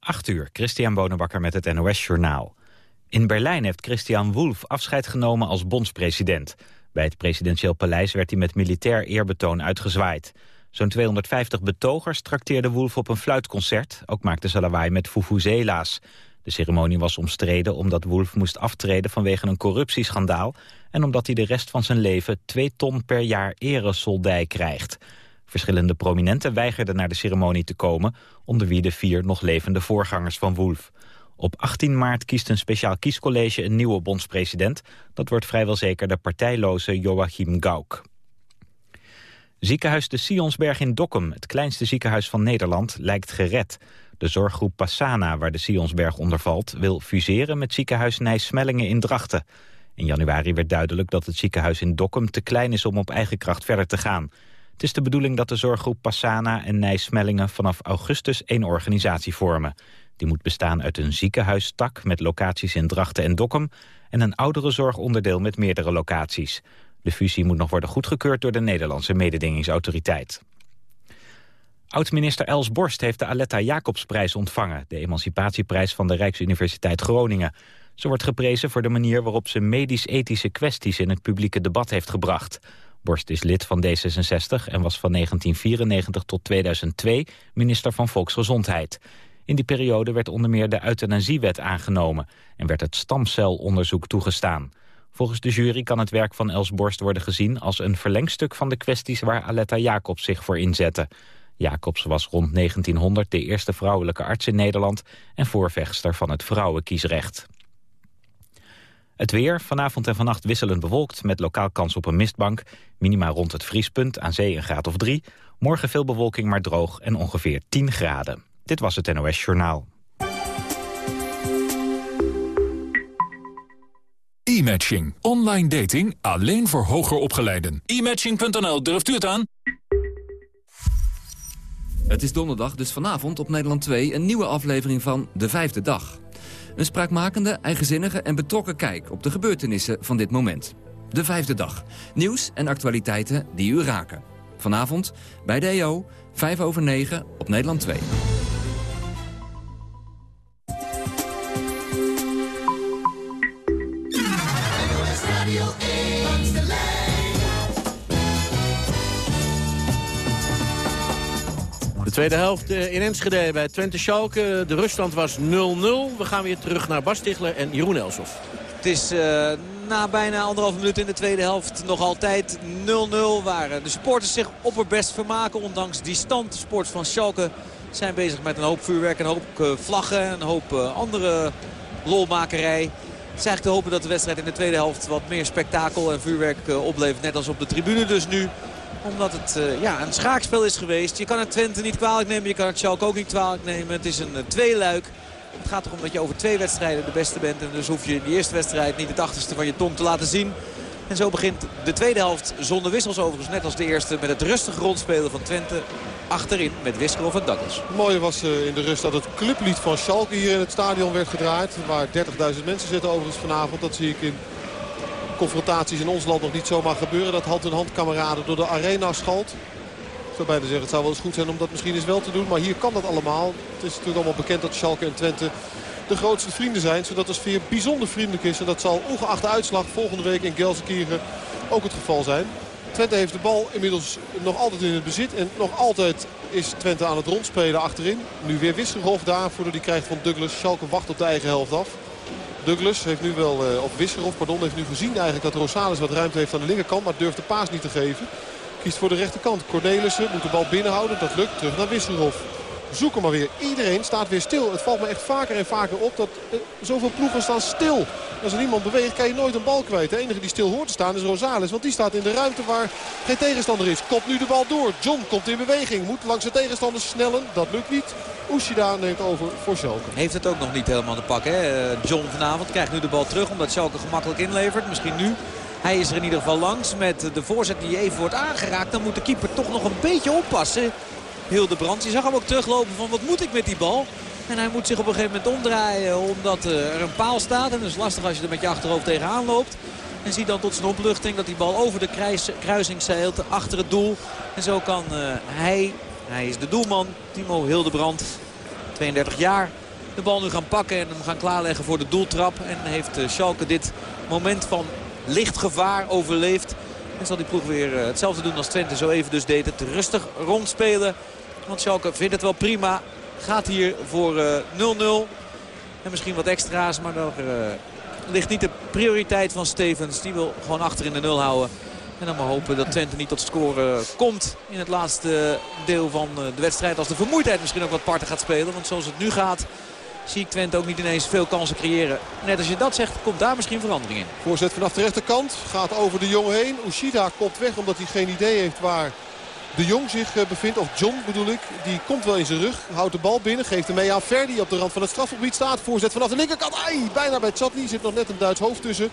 8 uur, Christian Bonenbakker met het NOS Journaal. In Berlijn heeft Christian Wolff afscheid genomen als bondspresident. Bij het presidentieel paleis werd hij met militair eerbetoon uitgezwaaid. Zo'n 250 betogers trakteerde Wolff op een fluitconcert. Ook maakte ze lawaai met fufuzela's. De ceremonie was omstreden omdat Wolff moest aftreden vanwege een corruptieschandaal... en omdat hij de rest van zijn leven 2 ton per jaar eresoldij krijgt... Verschillende prominenten weigerden naar de ceremonie te komen... onder wie de vier nog levende voorgangers van Wolf. Op 18 maart kiest een speciaal kiescollege een nieuwe bondspresident. Dat wordt vrijwel zeker de partijloze Joachim Gauck. Ziekenhuis de Sionsberg in Dokkum, het kleinste ziekenhuis van Nederland, lijkt gered. De zorggroep Passana, waar de Sionsberg onder valt, wil fuseren met ziekenhuis Nijsmellingen in Drachten. In januari werd duidelijk dat het ziekenhuis in Dokkum te klein is om op eigen kracht verder te gaan. Het is de bedoeling dat de zorggroep Passana en Nijsmellingen vanaf augustus één organisatie vormen. Die moet bestaan uit een ziekenhuistak met locaties in Drachten en Dokkum... en een oudere zorgonderdeel met meerdere locaties. De fusie moet nog worden goedgekeurd door de Nederlandse mededingingsautoriteit. Oud-minister Els Borst heeft de Aletta Jacobsprijs ontvangen... de emancipatieprijs van de Rijksuniversiteit Groningen. Ze wordt geprezen voor de manier waarop ze medisch-ethische kwesties... in het publieke debat heeft gebracht... Borst is lid van D66 en was van 1994 tot 2002 minister van Volksgezondheid. In die periode werd onder meer de euthanasiewet aangenomen... en werd het stamcelonderzoek toegestaan. Volgens de jury kan het werk van Els Borst worden gezien... als een verlengstuk van de kwesties waar Aletta Jacobs zich voor inzette. Jacobs was rond 1900 de eerste vrouwelijke arts in Nederland... en voorvechter van het vrouwenkiesrecht. Het weer, vanavond en vannacht wisselend bewolkt... met lokaal kans op een mistbank. Minima rond het vriespunt, aan zee een graad of drie. Morgen veel bewolking, maar droog en ongeveer 10 graden. Dit was het NOS Journaal. E-matching. Online dating alleen voor hoger opgeleiden. E-matching.nl, durft u het aan? Het is donderdag, dus vanavond op Nederland 2 een nieuwe aflevering van De Vijfde Dag. Een spraakmakende, eigenzinnige en betrokken kijk op de gebeurtenissen van dit moment. De vijfde dag. Nieuws en actualiteiten die u raken. Vanavond bij de EO, 5 over 9 op Nederland 2. De tweede helft eh, in Enschede bij Twente Schalke. De ruststand was 0-0. We gaan weer terug naar Bas Stigler en Jeroen Elsof. Het is uh, na bijna anderhalf minuut in de tweede helft nog altijd 0-0. Waar de supporters zich op het best vermaken. Ondanks die stand. De van Schalke zijn bezig met een hoop vuurwerk. Een hoop uh, vlaggen. Een hoop andere lolmakerij. Het is eigenlijk te hopen dat de wedstrijd in de tweede helft wat meer spektakel en vuurwerk oplevert. Net als op de tribune dus nu omdat het uh, ja, een schaakspel is geweest. Je kan het Twente niet kwalijk nemen. Je kan het Schalke ook niet kwalijk nemen. Het is een uh, tweeluik. Het gaat erom dat je over twee wedstrijden de beste bent. En dus hoef je in de eerste wedstrijd niet het achterste van je tong te laten zien. En zo begint de tweede helft zonder wissels overigens. Net als de eerste met het rustige rondspelen van Twente. Achterin met Wiskerov en Douglas. Het mooie was uh, in de rust dat het clublied van Schalke hier in het stadion werd gedraaid. Waar 30.000 mensen zitten overigens vanavond. Dat zie ik in confrontaties in ons land nog niet zomaar gebeuren. Dat hand in hand kameraden door de arena schalt. Ik zou bijna zeggen, het zou wel eens goed zijn om dat misschien eens wel te doen. Maar hier kan dat allemaal. Het is natuurlijk allemaal bekend dat Schalke en Twente de grootste vrienden zijn. Zodat de sfeer bijzonder vriendelijk is. En dat zal ongeacht de uitslag volgende week in Gelsenkirchen ook het geval zijn. Twente heeft de bal inmiddels nog altijd in het bezit. En nog altijd is Twente aan het rondspelen achterin. Nu weer Wisselhof daar. Voordat hij krijgt van Douglas. Schalke wacht op de eigen helft af. Douglas heeft nu wel, uh, op Wisserov, pardon, heeft nu gezien eigenlijk dat Rosales wat ruimte heeft aan de linkerkant. Maar durft de paas niet te geven. Kiest voor de rechterkant. Cornelissen moet de bal binnenhouden. Dat lukt. Terug naar Wisserov. Zoeken maar weer. Iedereen staat weer stil. Het valt me echt vaker en vaker op dat uh, zoveel ploegen staan stil. Als er iemand beweegt kan je nooit een bal kwijt. De enige die stil hoort te staan is Rosales. Want die staat in de ruimte waar geen tegenstander is. Komt nu de bal door. John komt in beweging. Moet langs de tegenstander snellen. Dat lukt niet. Ushida neemt over voor Schalke. Heeft het ook nog niet helemaal te pakken. Hè? John vanavond krijgt nu de bal terug omdat Schalke gemakkelijk inlevert. Misschien nu. Hij is er in ieder geval langs met de voorzet die even wordt aangeraakt. Dan moet de keeper toch nog een beetje oppassen. Hildebrand. Je zag hem ook teruglopen van wat moet ik met die bal. En hij moet zich op een gegeven moment omdraaien omdat er een paal staat. En dat is lastig als je er met je achterhoofd tegenaan loopt. En ziet dan tot zijn opluchting dat die bal over de kruising zeilt achter het doel. En zo kan uh, hij, hij is de doelman, Timo Hildebrand, 32 jaar, de bal nu gaan pakken en hem gaan klaarleggen voor de doeltrap. En heeft Schalke dit moment van licht gevaar overleefd. En zal die ploeg weer hetzelfde doen als Twente zo even dus deed. Het rustig rondspelen. Want Schalke vindt het wel prima. Gaat hier voor 0-0. en misschien wat extra's, maar daar ligt niet de prioriteit van Stevens. Die wil gewoon achter in de nul houden. En dan maar hopen dat Twente niet tot scoren komt in het laatste deel van eh, de wedstrijd. Als de vermoeidheid misschien ook wat parten gaat spelen. Want zoals het nu gaat zie ik Twente ook niet ineens veel kansen creëren. Net als je dat zegt, komt daar misschien verandering in. Voorzet vanaf de rechterkant. Gaat over de jongen heen. Ushida komt weg omdat hij geen idee heeft waar de Jong zich eh, bevindt. Of John bedoel ik. Die komt wel in zijn rug. Houdt de bal binnen. Geeft hem mee aan Ferdi. Op de rand van het strafgebied staat. Voorzet vanaf de linkerkant. Ai, bijna bij Chatli. Zit nog net een Duits hoofd tussen.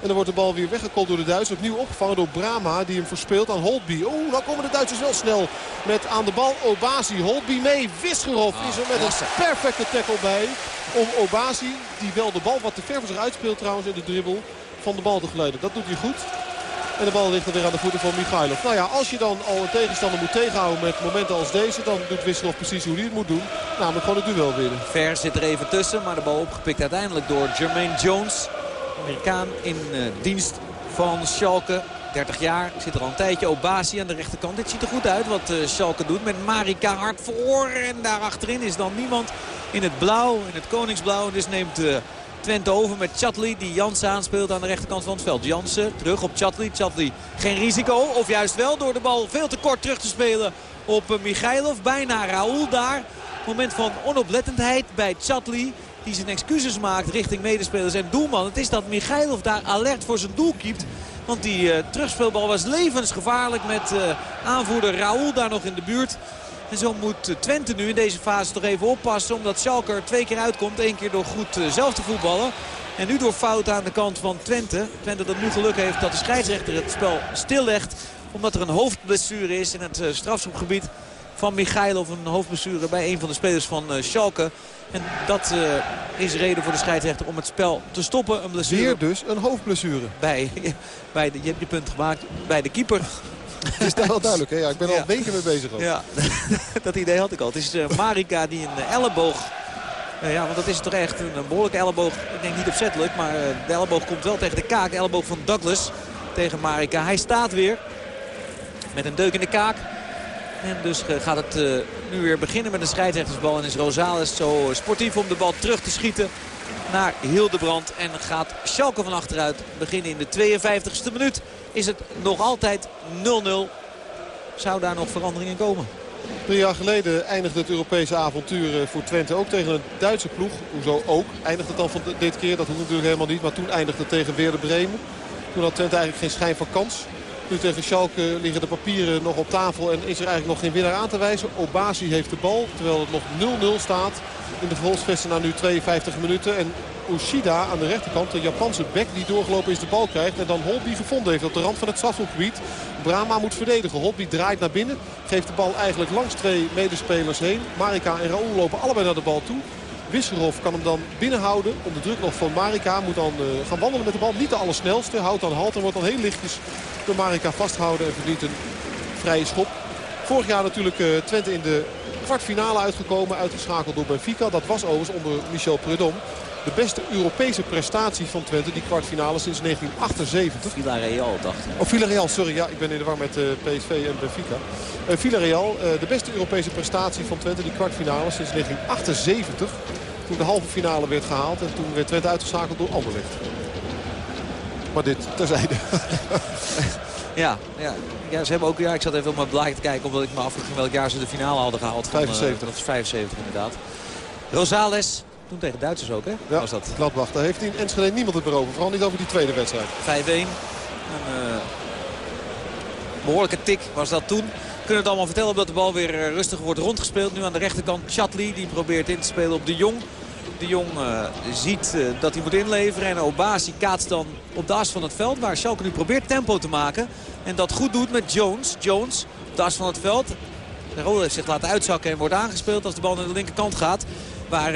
En dan wordt de bal weer weggekold door de Duitsers. Opnieuw opgevangen door Brama die hem verspeelt aan Holtby. Oeh, dan komen de Duitsers wel snel met aan de bal Obasi. Holtby mee. Wisgerhoff is er met een perfecte tackle bij. Om Obasi, die wel de bal wat te ver voor zich uitspeelt trouwens in de dribbel, van de bal te geleiden. Dat doet hij goed. En de bal ligt er weer aan de voeten van Michailov. Nou ja, als je dan al een tegenstander moet tegenhouden met momenten als deze... dan doet Wisselhoff precies hoe hij het moet doen. Namelijk gewoon het duel winnen. Ver zit er even tussen, maar de bal opgepikt uiteindelijk door Jermaine Jones. Amerikaan in uh, dienst van Schalke. 30 jaar, zit er al een tijdje. Obasi aan de rechterkant. Dit ziet er goed uit wat uh, Schalke doet. Met Marika hard voor. En daar achterin is dan niemand in het blauw. In het koningsblauw. Dus neemt uh, Twente over met Chatli. Die Jansen aanspeelt aan de rechterkant van het veld. Jansen terug op Chatli. Chatli geen risico. Of juist wel door de bal veel te kort terug te spelen op uh, Michailov. Bijna Raoul daar. Moment van onoplettendheid bij Chatli. Die zijn excuses maakt richting medespelers en doelman. Het is dat Michailov daar alert voor zijn doel kiept. Want die uh, terugspeelbal was levensgevaarlijk met uh, aanvoerder Raoul daar nog in de buurt. En zo moet Twente nu in deze fase toch even oppassen. Omdat Schalke er twee keer uitkomt. Eén keer door goed uh, zelf te voetballen. En nu door fout aan de kant van Twente. Twente dat nu geluk heeft dat de scheidsrechter het spel stillegt. Omdat er een hoofdblessure is in het strafschopgebied van Michailov. Een hoofdblessure bij een van de spelers van Schalke. En dat uh, is reden voor de scheidsrechter om het spel te stoppen. Een blessure. Weer dus een hoofdblessure. Bij, bij de, je hebt je punt gemaakt bij de keeper. Het is wel duidelijk. Hè? Ja, ik ben al weken mee bezig. Ook. Ja, dat idee had ik al. Het is uh, Marika die een elleboog... Uh, ja, want dat is toch echt een, behoorlijke elleboog. Ik denk niet opzettelijk, maar de elleboog komt wel tegen de kaak. De elleboog van Douglas tegen Marika. Hij staat weer met een deuk in de kaak. En dus gaat het nu weer beginnen met een scheidsrechtersbal. En is Rosales zo sportief om de bal terug te schieten naar Hildebrand. En gaat Schalke van achteruit beginnen in de 52e minuut. Is het nog altijd 0-0. Zou daar nog verandering in komen? Drie jaar geleden eindigde het Europese avontuur voor Twente ook tegen een Duitse ploeg. Hoezo ook? Eindigde het dan van dit keer? Dat hoeft natuurlijk helemaal niet. Maar toen eindigde het tegen Weerder Bremen. Toen had Twente eigenlijk geen schijn van kans. Nu tegen Schalke liggen de papieren nog op tafel en is er eigenlijk nog geen winnaar aan te wijzen. Obasi heeft de bal, terwijl het nog 0-0 staat in de Volksvesten na nu 52 minuten. En Ushida aan de rechterkant, de Japanse bek die doorgelopen is de bal krijgt. En dan Holby gevonden heeft op de rand van het strafschopgebied. Brama moet verdedigen. Holby draait naar binnen. Geeft de bal eigenlijk langs twee medespelers heen. Marika en Raoul lopen allebei naar de bal toe. Wisserhoff kan hem dan binnenhouden. Onder druk nog van Marika. Moet dan uh, gaan wandelen met de bal. Niet de allersnelste. Houdt dan halt en wordt dan heel lichtjes door Marika vasthouden. En verdient een vrije schop. Vorig jaar natuurlijk uh, Twente in de kwartfinale uitgekomen. Uitgeschakeld door Benfica. Dat was overigens onder Michel Prudhomme. De beste Europese prestatie van Twente, die kwartfinale sinds 1978. Villarreal, dacht ik. Oh, Villarreal, sorry. Ja, ik ben in de war met uh, PSV en Benfica. Uh, Villarreal, uh, de beste Europese prestatie van Twente, die kwartfinale sinds 1978. Toen de halve finale werd gehaald en toen werd Twente uitgeschakeld door Anderlecht. Maar dit terzijde. ja, ja. ja, ze hebben ook, ja, ik zat even op mijn blaadje te kijken omdat ik me afvroeg welk jaar ze de finale hadden gehaald. Van, 75. dat is 75 inderdaad. Rosales, toen tegen Duitsers ook, hè? Ja, was dat. Gladbach. Daar heeft hij in Enschede niemand het meer over. Vooral niet over die tweede wedstrijd. 5-1. Een uh, behoorlijke tik was dat toen. Kunnen het allemaal vertellen omdat de bal weer rustig wordt rondgespeeld. Nu aan de rechterkant Chatli. Die probeert in te spelen op de Jong. De Jong uh, ziet uh, dat hij moet inleveren. En Obasi kaatst dan op de as van het veld. Waar Schalke nu probeert tempo te maken. En dat goed doet met Jones. Jones op de as van het veld. De Rode heeft zich laten uitzakken en wordt aangespeeld als de bal naar de linkerkant gaat. Waar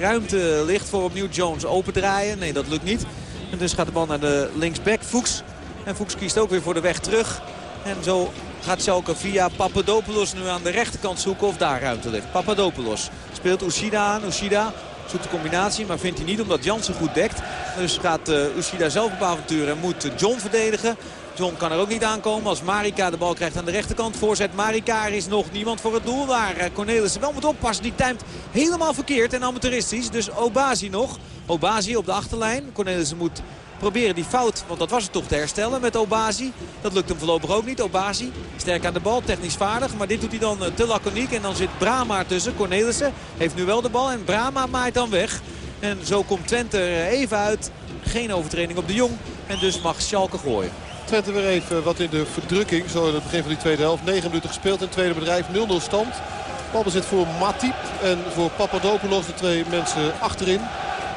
ruimte ligt voor opnieuw Jones opendraaien. Nee, dat lukt niet. En dus gaat de bal naar de linksback, Fuchs. En Fuchs kiest ook weer voor de weg terug. En zo gaat Schalke via Papadopoulos nu aan de rechterkant zoeken of daar ruimte ligt. Papadopoulos speelt Ushida aan. Ushida Zoekt de combinatie, maar vindt hij niet omdat Jansen goed dekt. Dus gaat uh, Ushida zelf op avontuur en moet John verdedigen. John kan er ook niet aankomen als Marika de bal krijgt aan de rechterkant. Voorzet Marika, er is nog niemand voor het doel. Waar eh, Cornelissen wel moet oppassen. Die timed helemaal verkeerd en amateuristisch. Dus Obazi nog. Obazi op de achterlijn. Cornelissen moet proberen die fout, want dat was het toch, te herstellen met Obazi. Dat lukt hem voorlopig ook niet. Obazi sterk aan de bal, technisch vaardig. Maar dit doet hij dan eh, te laconiek. En dan zit Brama tussen. Cornelissen heeft nu wel de bal en Brama maait dan weg. En zo komt Twente even uit. Geen overtreding op de Jong. En dus mag Schalke gooien. Twente weer even wat in de verdrukking. Zo in het begin van die tweede helft. 9 minuten gespeeld in het tweede bedrijf. 0-0 stand. Balbezit voor Matip en voor Papadopoulos. De twee mensen achterin.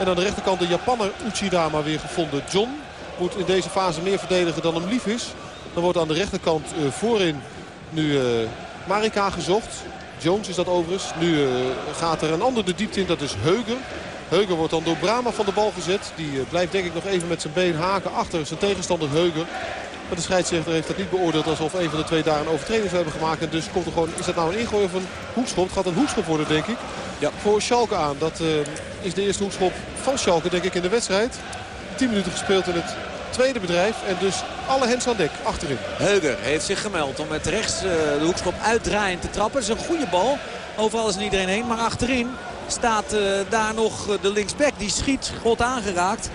En aan de rechterkant de Japanner Uchidama weer gevonden. John moet in deze fase meer verdedigen dan hem lief is. Dan wordt aan de rechterkant uh, voorin nu uh, Marika gezocht. Jones is dat overigens. Nu uh, gaat er een ander de diepte in. Dat is Heuger. Heuger wordt dan door Brama van de bal gezet. Die blijft denk ik nog even met zijn been haken achter zijn tegenstander Heuger. Maar de scheidsrechter heeft dat niet beoordeeld alsof een van de twee daar een overtreding zou hebben gemaakt. En dus komt er gewoon, is dat nou een ingooi of een hoekschop? Het gaat een hoekschop worden denk ik. Ja. Voor Schalke aan. Dat uh, is de eerste hoekschop van Schalke denk ik in de wedstrijd. 10 minuten gespeeld in het tweede bedrijf. En dus alle hens aan dek achterin. Heuger heeft zich gemeld om met rechts uh, de hoekschop uitdraaiend te trappen. Het is een goede bal. Overal is niet iedereen heen. Maar achterin staat uh, daar nog de linksback. Die schiet, God aangeraakt.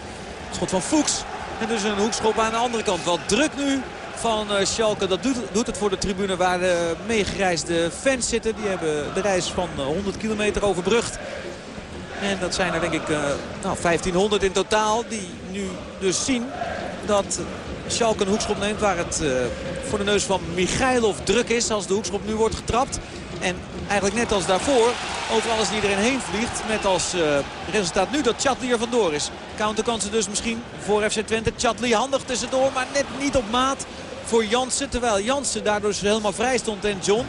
Schot van Fuchs. En dus een hoekschop aan de andere kant. Wat druk nu van Schalke. Dat doet, doet, het voor de tribune waar de meegereisde fans zitten. Die hebben de reis van 100 kilometer overbrugd. En dat zijn er denk ik uh, nou, 1500 in totaal. Die nu dus zien dat Schalke een hoekschop neemt waar het uh, voor de neus van Michailov druk is. Als de hoekschop nu wordt getrapt. En eigenlijk net als daarvoor overal is iedereen heen vliegt. Met als uh, resultaat nu dat Chatli er vandoor is. Counterkansen dus misschien voor FC Twente. Chatli handig tussendoor, maar net niet op maat voor Jansen. Terwijl Jansen daardoor dus helemaal vrij stond en John.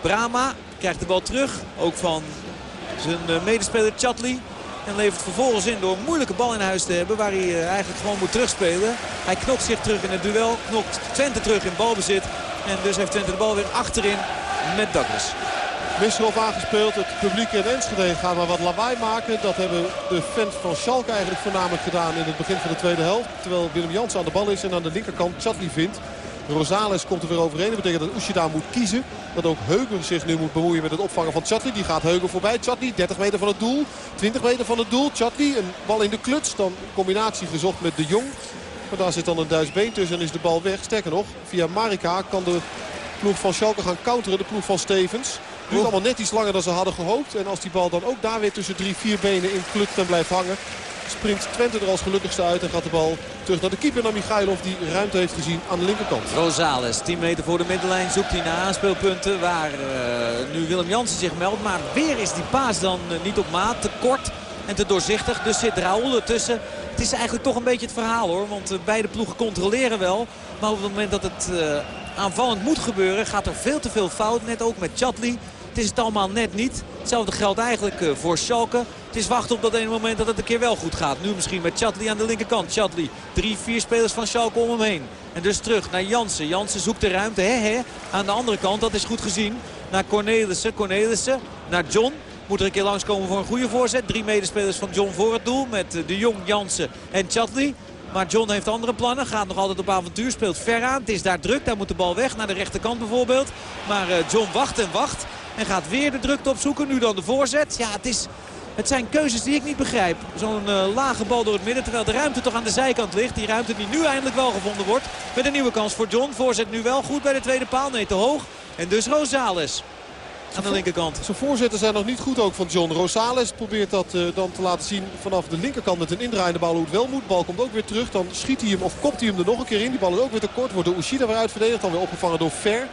Brama krijgt de bal terug. Ook van zijn uh, medespeler Chatli. En levert vervolgens in door een moeilijke bal in huis te hebben. Waar hij uh, eigenlijk gewoon moet terugspelen. Hij knokt zich terug in het duel. Knokt Twente terug in balbezit. En dus heeft Twente de bal weer achterin met Douglas. Wisselhof aangespeeld. Het publiek in Enschede gaat maar wat lawaai maken. Dat hebben de fans van Schalke eigenlijk voornamelijk gedaan in het begin van de tweede helft. Terwijl Willem Jansen aan de bal is en aan de linkerkant Chatli vindt. Rosales komt er weer overheen. Dat betekent dat Ushida moet kiezen. Dat ook Heuger zich nu moet bemoeien met het opvangen van Chatli. Die gaat Heuger voorbij. Chatli 30 meter van het doel. 20 meter van het doel. Chatli een bal in de kluts. Dan combinatie gezocht met de Jong. Maar daar zit dan een Duits been tussen en is de bal weg. Sterker nog, via Marika kan de ploeg van Schalke gaan counteren. De ploeg van Stevens. Duurt allemaal net iets langer dan ze hadden gehoopt. En als die bal dan ook daar weer tussen drie, vier benen in klukt en blijft hangen... springt Twente er als gelukkigste uit en gaat de bal terug naar de keeper, naar Michailov... die ruimte heeft gezien aan de linkerkant. Rosales, 10 meter voor de middenlijn, zoekt hij naar aanspeelpunten... waar uh, nu Willem Jansen zich meldt. Maar weer is die paas dan uh, niet op maat, te kort en te doorzichtig. Dus zit Raoul ertussen. Het is eigenlijk toch een beetje het verhaal hoor. Want uh, beide ploegen controleren wel. Maar op het moment dat het aanvallend moet gebeuren... gaat er veel te veel fout. Net ook met Chatli. Is het allemaal net niet. Hetzelfde geldt eigenlijk uh, voor Schalke. Het is wachten op dat ene moment dat het een keer wel goed gaat. Nu misschien met Chatli aan de linkerkant. Chatli, drie, vier spelers van Schalke om hem heen. En dus terug naar Jansen. Jansen zoekt de ruimte. He, he. Aan de andere kant, dat is goed gezien. Naar Cornelissen. Cornelissen naar John. Moet er een keer langskomen voor een goede voorzet. Drie medespelers van John voor het doel. Met uh, de Jong, Jansen en Chatli. Maar John heeft andere plannen. Gaat nog altijd op avontuur. Speelt ver aan. Het is daar druk. Daar moet de bal weg. Naar de rechterkant bijvoorbeeld. Maar uh, John wacht en wacht. En gaat weer de drukte opzoeken. Nu dan de voorzet. Ja, het, is, het zijn keuzes die ik niet begrijp. Zo'n uh, lage bal door het midden. Terwijl de ruimte toch aan de zijkant ligt. Die ruimte die nu eindelijk wel gevonden wordt. Met een nieuwe kans voor John. Voorzet nu wel goed bij de tweede paal. Nee, te hoog. En dus Rosales. Aan de linkerkant. Zijn voorzetten zijn nog niet goed ook van John. Rosales probeert dat uh, dan te laten zien vanaf de linkerkant met een indraaiende bal hoe het wel moet. Bal komt ook weer terug. Dan schiet hij hem of kopt hij hem er nog een keer in. Die bal is ook weer te kort. Wordt door Ushida weer uitverdedigd. Dan weer opgevangen door Fer.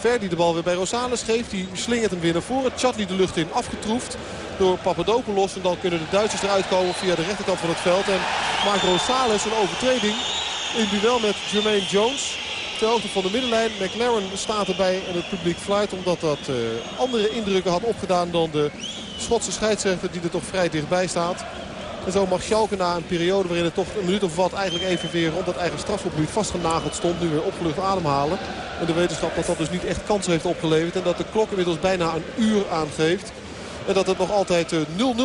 Ver die de bal weer bij Rosales geeft. Die slingert hem weer naar voren. Chatli de lucht in afgetroefd door Papadopoulos. En dan kunnen de Duitsers eruit komen via de rechterkant van het veld. En maakt Rosales een overtreding in duel met Jermaine Jones. Ter hoogte van de middenlijn. McLaren staat erbij en het publiek fluit. Omdat dat uh, andere indrukken had opgedaan dan de Schotse scheidsrechter die er toch vrij dichtbij staat. En zo mag Schalke na een periode waarin het toch een minuut of wat eigenlijk even weer rond dat eigen strafgebied vastgenageld stond. Nu weer opgelucht ademhalen. En de wetenschap dat dat dus niet echt kansen heeft opgeleverd. En dat de klok inmiddels bijna een uur aangeeft. En dat het nog altijd 0-0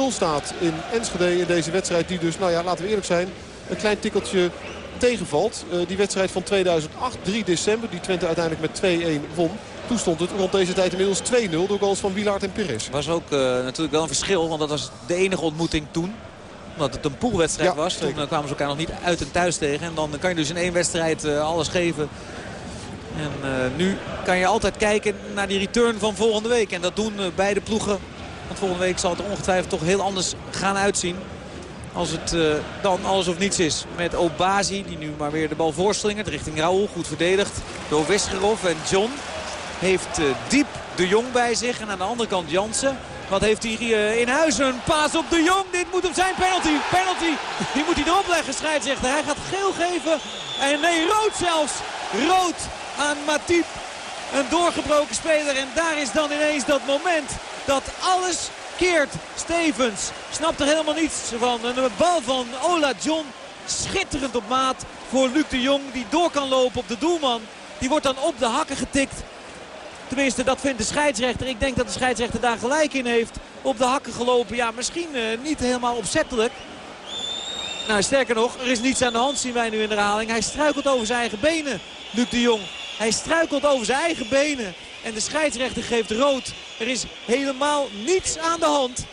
staat in Enschede in deze wedstrijd. Die dus, nou ja, laten we eerlijk zijn, een klein tikkeltje tegenvalt. die wedstrijd van 2008, 3 december, die Twente uiteindelijk met 2-1 won. Toen stond het rond deze tijd inmiddels 2-0 door goals van Wielaert en Perez. was ook natuurlijk wel een verschil, want dat was de enige ontmoeting toen omdat het een poolwedstrijd was. Toen kwamen ze elkaar nog niet uit en thuis tegen. En dan kan je dus in één wedstrijd alles geven. En uh, nu kan je altijd kijken naar die return van volgende week. En dat doen beide ploegen. Want volgende week zal het er ongetwijfeld toch heel anders gaan uitzien. Als het uh, dan alles of niets is. Met Obazi die nu maar weer de bal voorslingert richting Raoul. Goed verdedigd door Wisgerov. En John heeft diep de Jong bij zich. En aan de andere kant Jansen. Wat heeft hij in huis? Een paas op de Jong. Dit moet hem zijn. Penalty. Penalty. Die moet hij erop leggen, scheidsrechter. Hij gaat geel geven. En nee, rood zelfs. Rood aan Matip. Een doorgebroken speler. En daar is dan ineens dat moment dat alles keert. Stevens snapt er helemaal niets van. Een bal van Ola John. Schitterend op maat voor Luc de Jong. Die door kan lopen op de doelman. Die wordt dan op de hakken getikt. Tenminste, dat vindt de scheidsrechter. Ik denk dat de scheidsrechter daar gelijk in heeft. Op de hakken gelopen. Ja, misschien uh, niet helemaal opzettelijk. Nou, sterker nog, er is niets aan de hand, zien wij nu in de herhaling. Hij struikelt over zijn eigen benen, Luc de Jong. Hij struikelt over zijn eigen benen. En de scheidsrechter geeft rood. Er is helemaal niets aan de hand.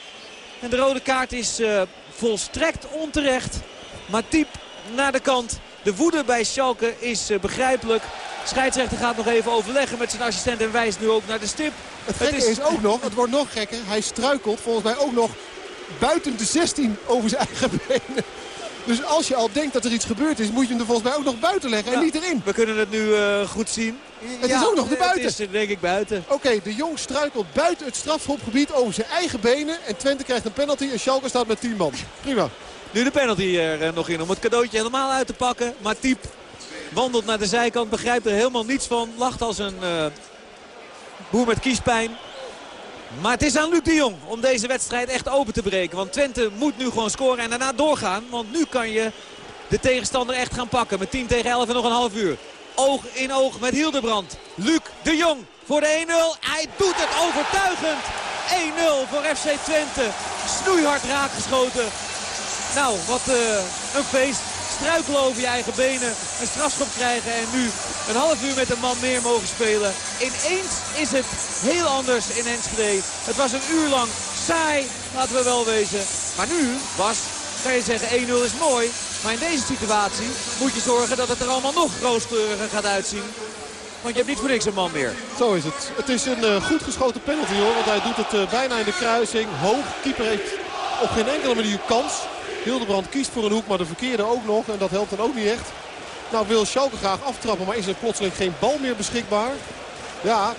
En de rode kaart is uh, volstrekt onterecht. Matip naar de kant. De woede bij Schalke is uh, begrijpelijk. Scheidsrechter gaat nog even overleggen met zijn assistent en wijst nu ook naar de stip. Het gekke is... is ook nog, het wordt nog gekker. Hij struikelt volgens mij ook nog buiten de 16 over zijn eigen benen. Dus als je al denkt dat er iets gebeurd is, moet je hem er volgens mij ook nog buiten leggen en niet erin. We kunnen het nu uh, goed zien. Het is ook nog de buiten. Het is denk ik buiten. Oké, de Jong struikelt buiten het strafschopgebied over zijn eigen benen. En Twente krijgt een penalty en Schalke staat met 10 man. Prima. Nu de penalty er uh, nog in om het cadeautje helemaal uit te pakken. Maar Tiep wandelt naar de zijkant, begrijpt er helemaal niets van. Lacht als een uh, boer met kiespijn. Maar het is aan Luc de Jong om deze wedstrijd echt open te breken. Want Twente moet nu gewoon scoren en daarna doorgaan. Want nu kan je de tegenstander echt gaan pakken. Met 10 tegen 11 en nog een half uur. Oog in oog met Hildebrand. Luc de Jong voor de 1-0. Hij doet het overtuigend. 1-0 voor FC Twente. Snoeihard raakgeschoten. Nou, wat uh, een feest struikelen over je eigen benen. Een strafschop krijgen en nu een half uur met een man meer mogen spelen. Ineens is het heel anders in Enschede. Het was een uur lang saai, laten we wel wezen. Maar nu was, kan je zeggen, 1-0 is mooi. Maar in deze situatie moet je zorgen dat het er allemaal nog rooskleuriger gaat uitzien. Want je hebt niet voor niks een man meer. Zo is het. Het is een uh, goed geschoten penalty hoor. Want hij doet het uh, bijna in de kruising. Hoog. Keeper heeft op geen enkele manier kans. Hildebrand kiest voor een hoek, maar de verkeerde ook nog. En dat helpt dan ook niet echt. Nou wil Schalke graag aftrappen, maar is er plotseling geen bal meer beschikbaar. Ja,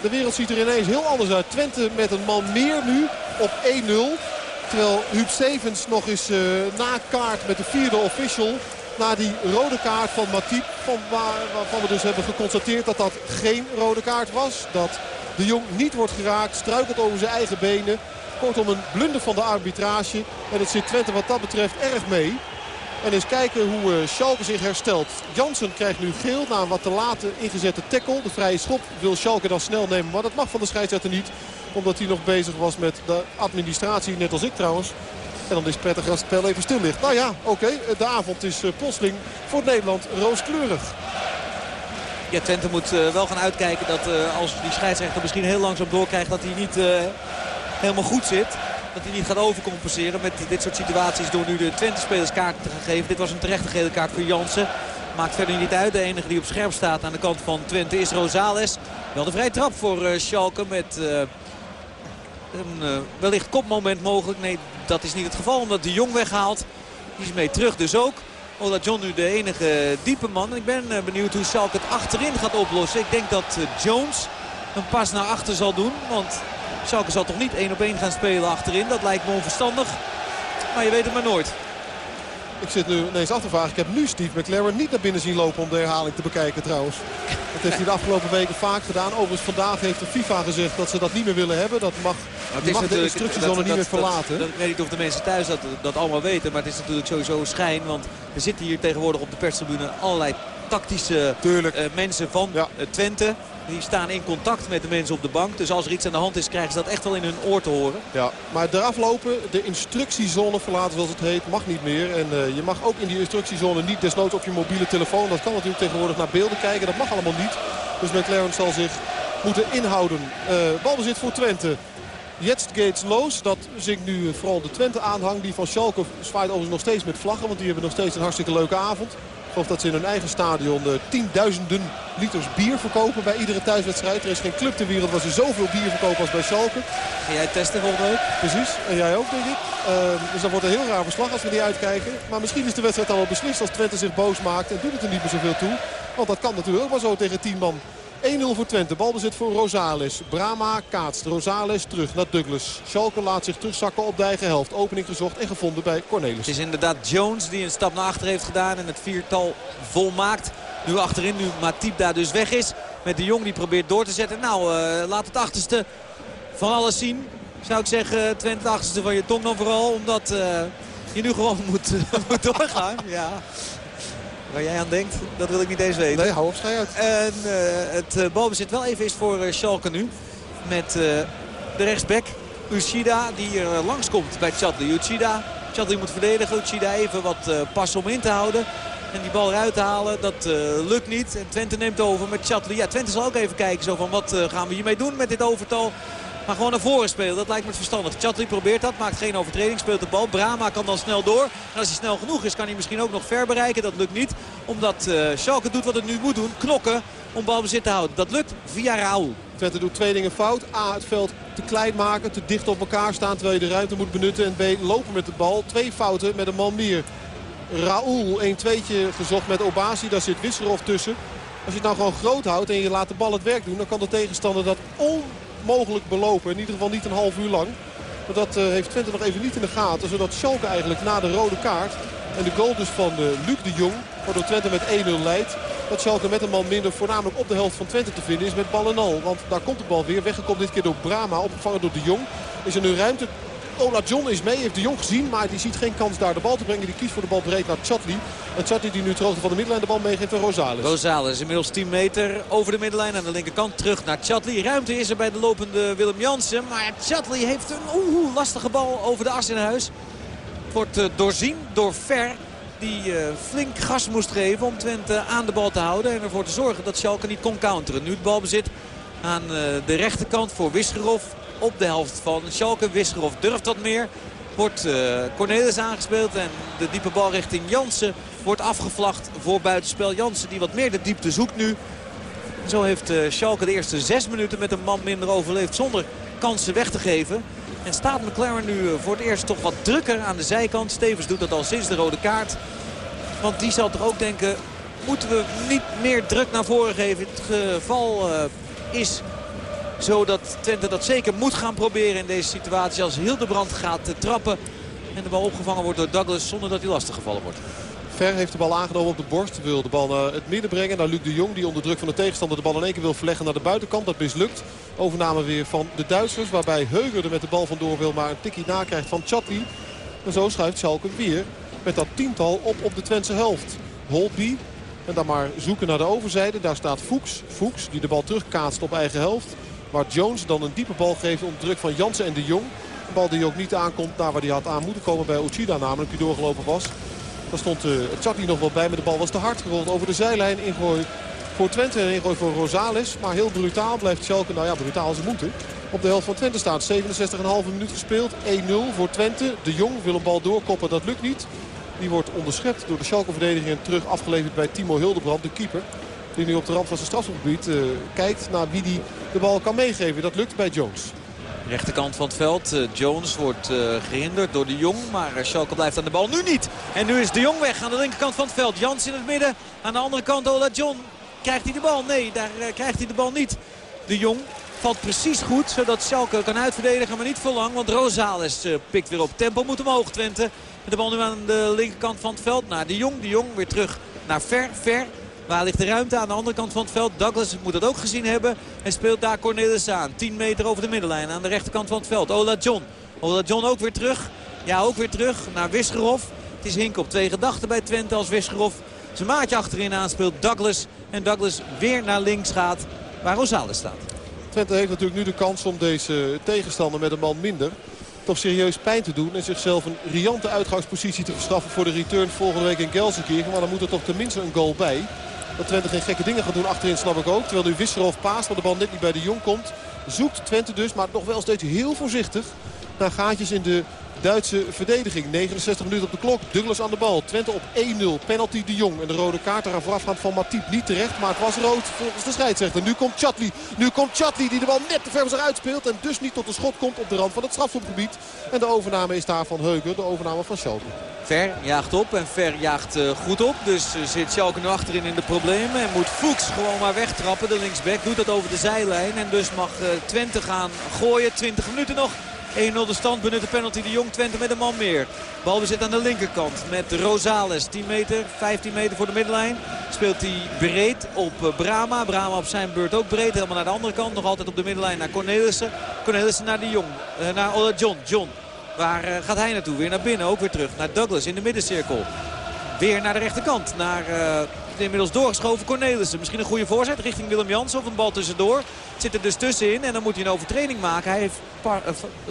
de wereld ziet er ineens heel anders uit. Twente met een man meer nu op 1-0. Terwijl Huub Stevens nog eens uh, na kaart met de vierde official. Na die rode kaart van Matip. Van waar, waarvan we dus hebben geconstateerd dat dat geen rode kaart was. Dat de Jong niet wordt geraakt. Struikelt over zijn eigen benen. Kortom een blunder van de arbitrage. En het zit Twente wat dat betreft erg mee. En eens kijken hoe uh, Schalke zich herstelt. Jansen krijgt nu geel na een wat te late ingezette tackle. De vrije schop wil Schalke dan snel nemen. Maar dat mag van de scheidsrechter niet. Omdat hij nog bezig was met de administratie. Net als ik trouwens. En dan is het prettig als het spel even stil ligt. Nou ja, oké. De avond is uh, plotseling voor Nederland rooskleurig. Ja, Twente moet wel gaan uitkijken dat als die scheidsrechter misschien heel langzaam doorkrijgt... dat hij niet helemaal goed zit. Dat hij niet gaat overcompenseren met dit soort situaties door nu de Twente-spelers kaarten te gaan geven. Dit was een terechte gele kaart voor Jansen. Maakt verder niet uit. De enige die op scherp staat aan de kant van Twente is Rosales. Wel de vrije trap voor uh, Schalke met uh, een uh, wellicht kopmoment mogelijk. Nee, dat is niet het geval omdat de Jong weghaalt. Die is mee terug dus ook. Ola John nu de enige diepe man. Ik ben benieuwd hoe Schalke het achterin gaat oplossen. Ik denk dat Jones een pas naar achter zal doen. Want Schalke zal toch niet één op één gaan spelen achterin. Dat lijkt me onverstandig. Maar je weet het maar nooit. Ik zit nu ineens af te vragen. Ik heb nu Steve McLaren niet naar binnen zien lopen om de herhaling te bekijken trouwens. Dat heeft hij de afgelopen weken vaak gedaan. Overigens vandaag heeft de FIFA gezegd dat ze dat niet meer willen hebben. Dat mag, is mag de instructiezone niet meer verlaten. Dat, ik weet niet of de mensen thuis dat, dat allemaal weten. Maar het is natuurlijk sowieso schijn. Want er zitten hier tegenwoordig op de perstribune allerlei tactische eh, mensen van Ja. eh, Twente. Die staan in contact met de mensen op de bank. Dus als er iets aan de hand is, krijgen ze dat echt wel in hun oor te horen. Ja, maar eraf lopen, de instructiezone verlaten zoals het heet, mag niet meer. En eh, je mag ook in die instructiezone niet desnoods op je mobiele telefoon. Dat kan natuurlijk tegenwoordig naar beelden kijken. Dat mag allemaal niet. Dus McLaren zal zich moeten inhouden. Balbezit voor Twente. Jetzt geht's los. Dat zingt nu vooral de Twente aanhang. Die van Schalke zwaait overigens nog steeds met vlaggen. Want die hebben nog steeds een hartstikke leuke avond. Geloof dat ze in hun eigen stadion eh, tienduizenden liters bier verkopen bij iedere thuiswedstrijd. Er is geen club ter wereld waar ze zoveel bier verkopen als bij Schalke. Ga jij testen volgende week? Precies, en jij ook denk ik. Ehm, dus dat wordt een heel raar verslag als we die uitkijken. Maar misschien is de wedstrijd al wel beslist als Twente zich boos maakt. En doet het er niet meer zoveel toe. Want dat kan natuurlijk ook maar zo tegen 10 man. 1-0 voor Twente. Balbezit voor Rosales. Brama kaatst. Rosales terug naar Douglas. Schalke laat zich terugzakken op de eigen helft. Opening gezocht en gevonden bij Cornelis. Het is inderdaad Jones die een stap naar achter heeft gedaan en het viertal volmaakt. Nu achterin, nu Matip daar dus weg is. Met de Jong die probeert door te zetten. Nou, eh, laat het achterste van alles zien. Zou ik zeggen, Twente het achterste van je tong dan vooral. Omdat eh, je nu gewoon moet, moet doorgaan. Ja. Waar jij aan denkt, dat wil ik niet eens weten. Nee, hou op, schij uit. En eh, het eh, balbezit wel even is voor eh, Schalke nu. Met de rechtsback Uchida die er langskomt bij Chadli. Uchida, Chadli moet verdedigen. Uchida even wat pas om in te houden. En die bal eruit te halen, dat lukt niet. En Twente neemt over met Chadli. Ja, Twente zal ook even kijken zo van wat gaan we hiermee doen met dit overtal. Maar gewoon naar voren spelen, dat lijkt me verstandig. Chatli probeert dat, maakt geen overtreding, speelt de bal. Brama kan dan snel door. En als hij snel genoeg is, kan hij misschien ook nog ver bereiken. Dat lukt niet, omdat eh Schalke doet wat het nu moet doen. Knokken om balbezit te houden. Dat lukt via Raoul. Twente doet twee dingen fout. A, het veld te klein maken, te dicht op elkaar staan terwijl je de ruimte moet benutten. En B, lopen met de bal. Twee fouten met een man meer. Raoul, 1-2'tje gezocht met Obasi. Daar zit Wisserov tussen. Als je het nou gewoon groot houdt en je laat de bal het werk doen... dan kan de tegenstander dat onmogelijk belopen. In ieder geval niet een half uur lang. Maar dat eh, heeft Twente nog even niet in de gaten. Zodat Schalke eigenlijk na de rode kaart... en de goal dus van eh, Luc de Jong... waardoor Twente met 1-0 leidt... dat Schalke met een man minder voornamelijk op de helft van Twente te vinden is met bal en al. Want daar komt de bal weer. Weggekomen dit keer door Brama, opgevangen door de Jong. Is er nu ruimte Ola John is mee, heeft de Jong gezien. Maar die ziet geen kans daar de bal te brengen. Die kiest voor de bal breed naar Chatli. En Chatli die nu hoogte van de middenlijn de bal meegeeft aan Rosales. Rosales inmiddels 10 meter over de middenlijn aan de linkerkant. Terug naar Chatli. Ruimte is er bij de lopende Willem Jansen. Maar Chatli heeft een oeh, lastige bal over de as in huis. Wordt eh, doorzien door Ver. Die eh, flink gas moest geven om Twente aan de bal te houden. En ervoor te zorgen dat Schalke niet kon counteren. Nu het balbezit aan eh, de rechterkant voor Wisgerov. Op de helft van Schalke. Wisgerov durft wat meer. Wordt eh, Cornelis aangespeeld. En de diepe bal richting Jansen wordt afgevlacht voor buitenspel. Jansen die wat meer de diepte zoekt nu. Zo heeft eh, Schalke de eerste zes minuten met een man minder overleefd zonder kansen weg te geven. En staat McLaren nu eh, voor het eerst toch wat drukker aan de zijkant. Stevens doet dat al sinds de rode kaart. Want die zal toch ook denken, moeten we niet meer druk naar voren geven. Het geval is zo dat Twente dat zeker moet gaan proberen in deze situatie. Als Hildebrand gaat eh, trappen en de bal opgevangen wordt door Douglas zonder dat hij lastiggevallen wordt. Ver heeft de bal aangenomen op de borst. Wil de bal het midden brengen. Naar Luc de Jong die onder druk van de tegenstander de bal in één keer wil verleggen naar de buitenkant. Dat mislukt. Overname weer van de Duitsers. Waarbij Heuger er met de bal vandoor wil. Maar een tikkie nakrijgt van Chatli. En zo schuift Schalke weer met dat tiental op op de Twentse helft. Holby. En dan maar zoeken naar de overzijde. Daar staat Fuchs. Fuchs die de bal terugkaatst op eigen helft. Waar Jones dan een diepe bal geeft onder druk van Jansen en de Jong. Een bal die ook niet aankomt naar waar hij had aan moeten komen bij Uchida namelijk. Die doorgelopen was. Daar stond uh, nog wel bij, maar de bal was te hard gerold over de zijlijn. Ingooi voor Twente en ingooi voor Rosales. Maar heel brutaal blijft Schalke, nou ja, brutaal ze moeten. Op de helft van Twente staat 67,5 minuut gespeeld. 1-0 voor Twente. De Jong wil een bal doorkoppen, dat lukt niet. Die wordt onderschept door de Schalke-verdediging en terug afgeleverd bij Timo Hildebrand, de keeper. Die nu op de rand van zijn strafgebied uh, kijkt naar wie die de bal kan meegeven. Dat lukt bij Jones. Rechterkant van het veld. Uh, Jones wordt uh, gehinderd door de Jong. Maar uh, Schalke blijft aan de bal nu niet. En nu is de Jong weg aan de linkerkant van het veld. Jans in het midden. Aan de andere kant Ola John. Krijgt hij de bal? Nee, daar krijgt hij de bal niet. De Jong valt precies goed. Zodat Schalke kan uitverdedigen. Maar niet voor lang. Want Rosales pikt weer op. Tempo moet omhoog Twente. De bal nu aan de linkerkant van het veld. Naar de Jong. De Jong weer terug naar Ver. Ver. Waar ligt de ruimte aan de andere kant van het veld? Douglas moet dat ook gezien hebben. En speelt daar Cornelis aan. 10 meter over de middenlijn aan de rechterkant van het veld. Ola John. Ola John ook weer terug. Ja, ook weer terug naar Wisgerhof. Het is Hink op twee gedachten bij Twente als Wisgerhof zijn maatje achterin aanspeelt. Douglas. En Douglas weer naar links gaat waar Rosales staat. Twente heeft natuurlijk nu de kans om deze tegenstander met een man minder toch serieus pijn te doen. En zichzelf een riante uitgangspositie te verschaffen voor de return volgende week in Gelsenkirchen. Maar dan moet er toch tenminste een goal bij. Dat Twente geen gekke dingen gaat doen achterin snap ik ook. Terwijl nu Wisserov paast, maar de bal net niet bij de Jong komt. Zoekt Twente dus, maar nog wel steeds heel voorzichtig. Naar gaatjes in de Duitse verdediging. 69 minuten op de klok. Douglas aan de bal. Twente op 1-0. Penalty de Jong. En de rode kaart eraan voorafgaand van Matip niet terecht. Maar het was rood volgens de scheidsrechter. Nu komt Chatli. Nu komt Chatli die de bal net te ver zich uitspeelt. En dus niet tot de schot komt op de rand van het strafschopgebied. En de overname is daar van Heuger. De overname van Schalke. Ver jaagt op en Ver jaagt uh, goed op. Dus uh, zit Schalke nu achterin in de problemen. En moet Fuchs gewoon maar wegtrappen. De linksback doet dat over de zijlijn. En dus mag uh, Twente gaan gooien. 20 minuten nog. 1-0 de stand, benut de penalty de Jong Twente met een man meer. Balbezit aan de linkerkant met Rosales. 10 meter, 15 meter voor de middenlijn. Speelt hij breed op Brama. Brama op zijn beurt ook breed. Helemaal naar de andere kant. Nog altijd op de middenlijn naar Cornelissen. Cornelissen naar de Jong. Uh, naar John. John. Waar gaat hij naartoe? Weer naar binnen. Ook weer terug naar Douglas in de middencirkel. Weer naar de rechterkant. Naar inmiddels doorgeschoven Cornelissen. Misschien een goede voorzet richting Willem Jansen. Of een bal tussendoor. Zit er dus tussenin. En dan moet hij een overtreding maken. Hij uh,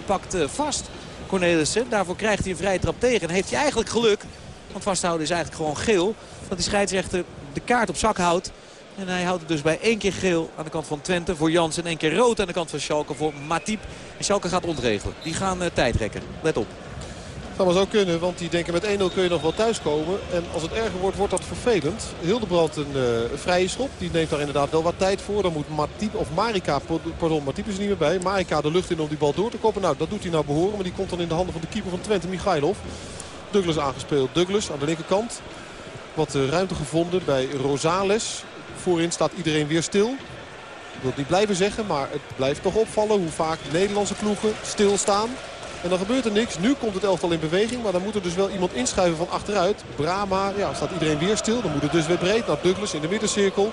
pakt uh, vast Cornelissen. Daarvoor krijgt hij een vrije trap tegen. En heeft hij eigenlijk geluk. Want vasthouden is eigenlijk gewoon geel. Dat die scheidsrechter de kaart op zak houdt. En hij houdt het dus bij één keer geel aan de kant van Twente voor Jansen. En één keer rood aan de kant van Schalke voor Matip. En Schalke gaat ontregelen. Die gaan uh. Let op. Zou maar zo kunnen, want die denken met 1-0 kun je nog wel thuiskomen. En als het erger wordt, wordt dat vervelend. Hildebrand een uh, vrije schop. Die neemt daar inderdaad wel wat tijd voor. Dan moet Matip, of Marika, pardon, Matip is niet meer bij. Marika de lucht in om die bal door te koppen. Nou, dat doet hij nou behoren. Maar die komt dan in de handen van de keeper van Twente, Michailov. Douglas aangespeeld. Douglas aan de linkerkant. Wat uh, ruimte gevonden bij Rosales. Voorin staat iedereen weer stil. Ik wil het niet blijven zeggen, maar het blijft toch opvallen hoe vaak Nederlandse ploegen stilstaan. En dan gebeurt er niks. Nu komt het elftal in beweging. Maar dan moet er dus wel iemand inschuiven van achteruit. Brama, ja, staat iedereen weer stil. Dan moet het dus weer breed naar Douglas in de middencirkel.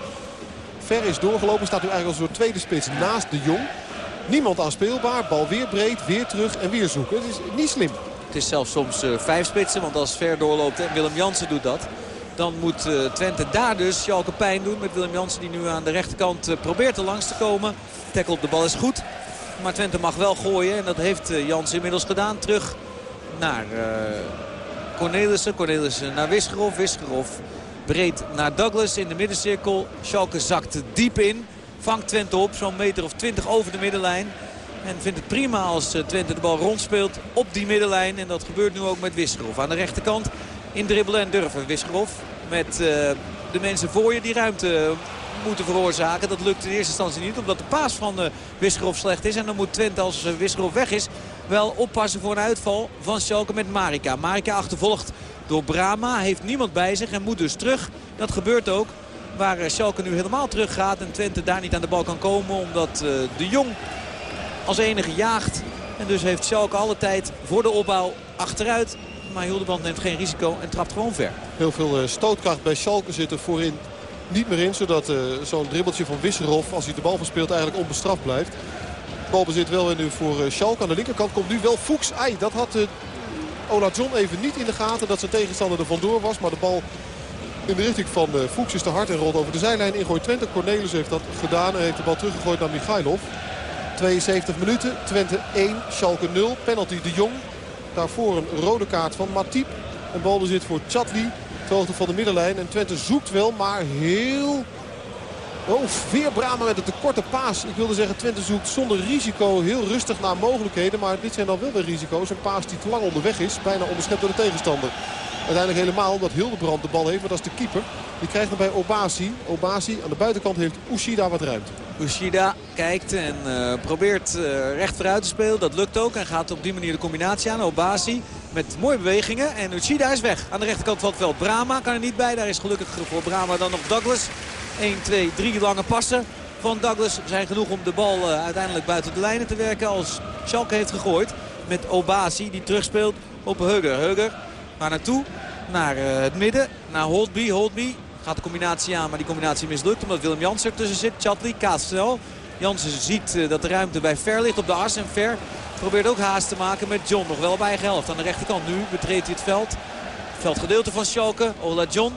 Ver is doorgelopen. Staat nu eigenlijk als een soort tweede spits naast de Jong. Niemand aanspeelbaar. Bal weer breed, weer terug en weer zoeken. Het is niet slim. Het is zelfs soms uh, vijf spitsen. Want als Ver doorloopt en Willem Jansen doet dat. Dan moet uh, Twente daar dus Schalke pijn doen. Met Willem Jansen die nu aan de rechterkant uh, probeert er langs te komen. Tackle op de bal is goed. Maar Twente mag wel gooien. En dat heeft uh, Jans inmiddels gedaan. Terug naar uh, Cornelissen. Cornelissen naar Wisgerov. Wisgerov breed naar Douglas in de middencirkel. Schalke zakt diep in. Vangt Twente op. Zo'n meter of twintig over de middenlijn. En vindt het prima als uh, Twente de bal rondspeelt op die middenlijn. En dat gebeurt nu ook met Wisgerov. Aan de rechterkant in dribbelen en durven. Wisgerov met de mensen voor je die ruimte moeten veroorzaken. Dat lukt in eerste instantie niet. Omdat de paas van uh, slecht is. En dan moet Twente als uh, weg is wel oppassen voor een uitval van Schalke met Marika. Marika achtervolgd door Brama. Heeft niemand bij zich en moet dus terug. Dat gebeurt ook. Waar uh, Schalke nu helemaal terug gaat. En Twente daar niet aan de bal kan komen. Omdat de Jong als enige jaagt. En dus heeft Schalke alle tijd voor de opbouw achteruit. Maar Hildebrand neemt geen risico en trapt gewoon ver. Heel veel stootkracht bij Schalke zit er voorin niet meer in. Zodat uh, zo'n dribbeltje van Wisserov, als hij de bal verspeelt, eigenlijk onbestraft blijft. Balbezit wel weer nu voor uh, Schalke. Aan de linkerkant komt nu wel Fuchs. Ai, dat had uh, Ola John even niet in de gaten. Dat zijn tegenstander er vandoor was. Maar de bal in de richting van Fuchs is te hard en rolt over de zijlijn. Ingooit Twente. Cornelis heeft dat gedaan en heeft de bal teruggegooid naar Michailov. 72 minuten. Twente 1, Schalke 0. Penalty de Jong. Daarvoor een rode kaart van Matip. Een balbezit voor Chatli hoogte van de middenlijn. En Twente zoekt wel, maar heel... Oh, Brama met een te korte paas. Ik wilde zeggen, Twente zoekt zonder risico heel rustig naar mogelijkheden. Maar dit zijn dan wel weer risico's. Een paas die te lang onderweg is. Bijna onderschept door de tegenstander. Uiteindelijk helemaal omdat Hildebrand de bal heeft. Maar dat is de keeper. Die krijgt hem bij Obasi. Obasi aan de buitenkant heeft Ushida wat ruimte. Ushida kijkt en uh, probeert uh, recht vooruit te spelen. Dat lukt ook. En gaat op die manier de combinatie aan. Obasi met mooie bewegingen. En Uchida is weg. Aan de rechterkant van het veld. Brama kan er niet bij. Daar is gelukkig voor Brama dan nog Douglas. 1, 2, 3 lange passen van Douglas zijn genoeg om de bal uh, uiteindelijk buiten de lijnen te werken. Als Schalke heeft gegooid met Obasi die terugspeelt op Hugger. Hugger waar naartoe? Naar uh, het midden. Naar Holtby. Holtby gaat de combinatie aan. Maar die combinatie mislukt omdat Willem Jansen er tussen zit. Chatli kaatst snel. Jansen ziet uh, dat de ruimte bij Ver ligt op de as. En Ver probeert ook haast te maken met John. Nog wel op eigen helft. Aan de rechterkant nu betreedt hij het veld. Veldgedeelte van Schalke. Ola John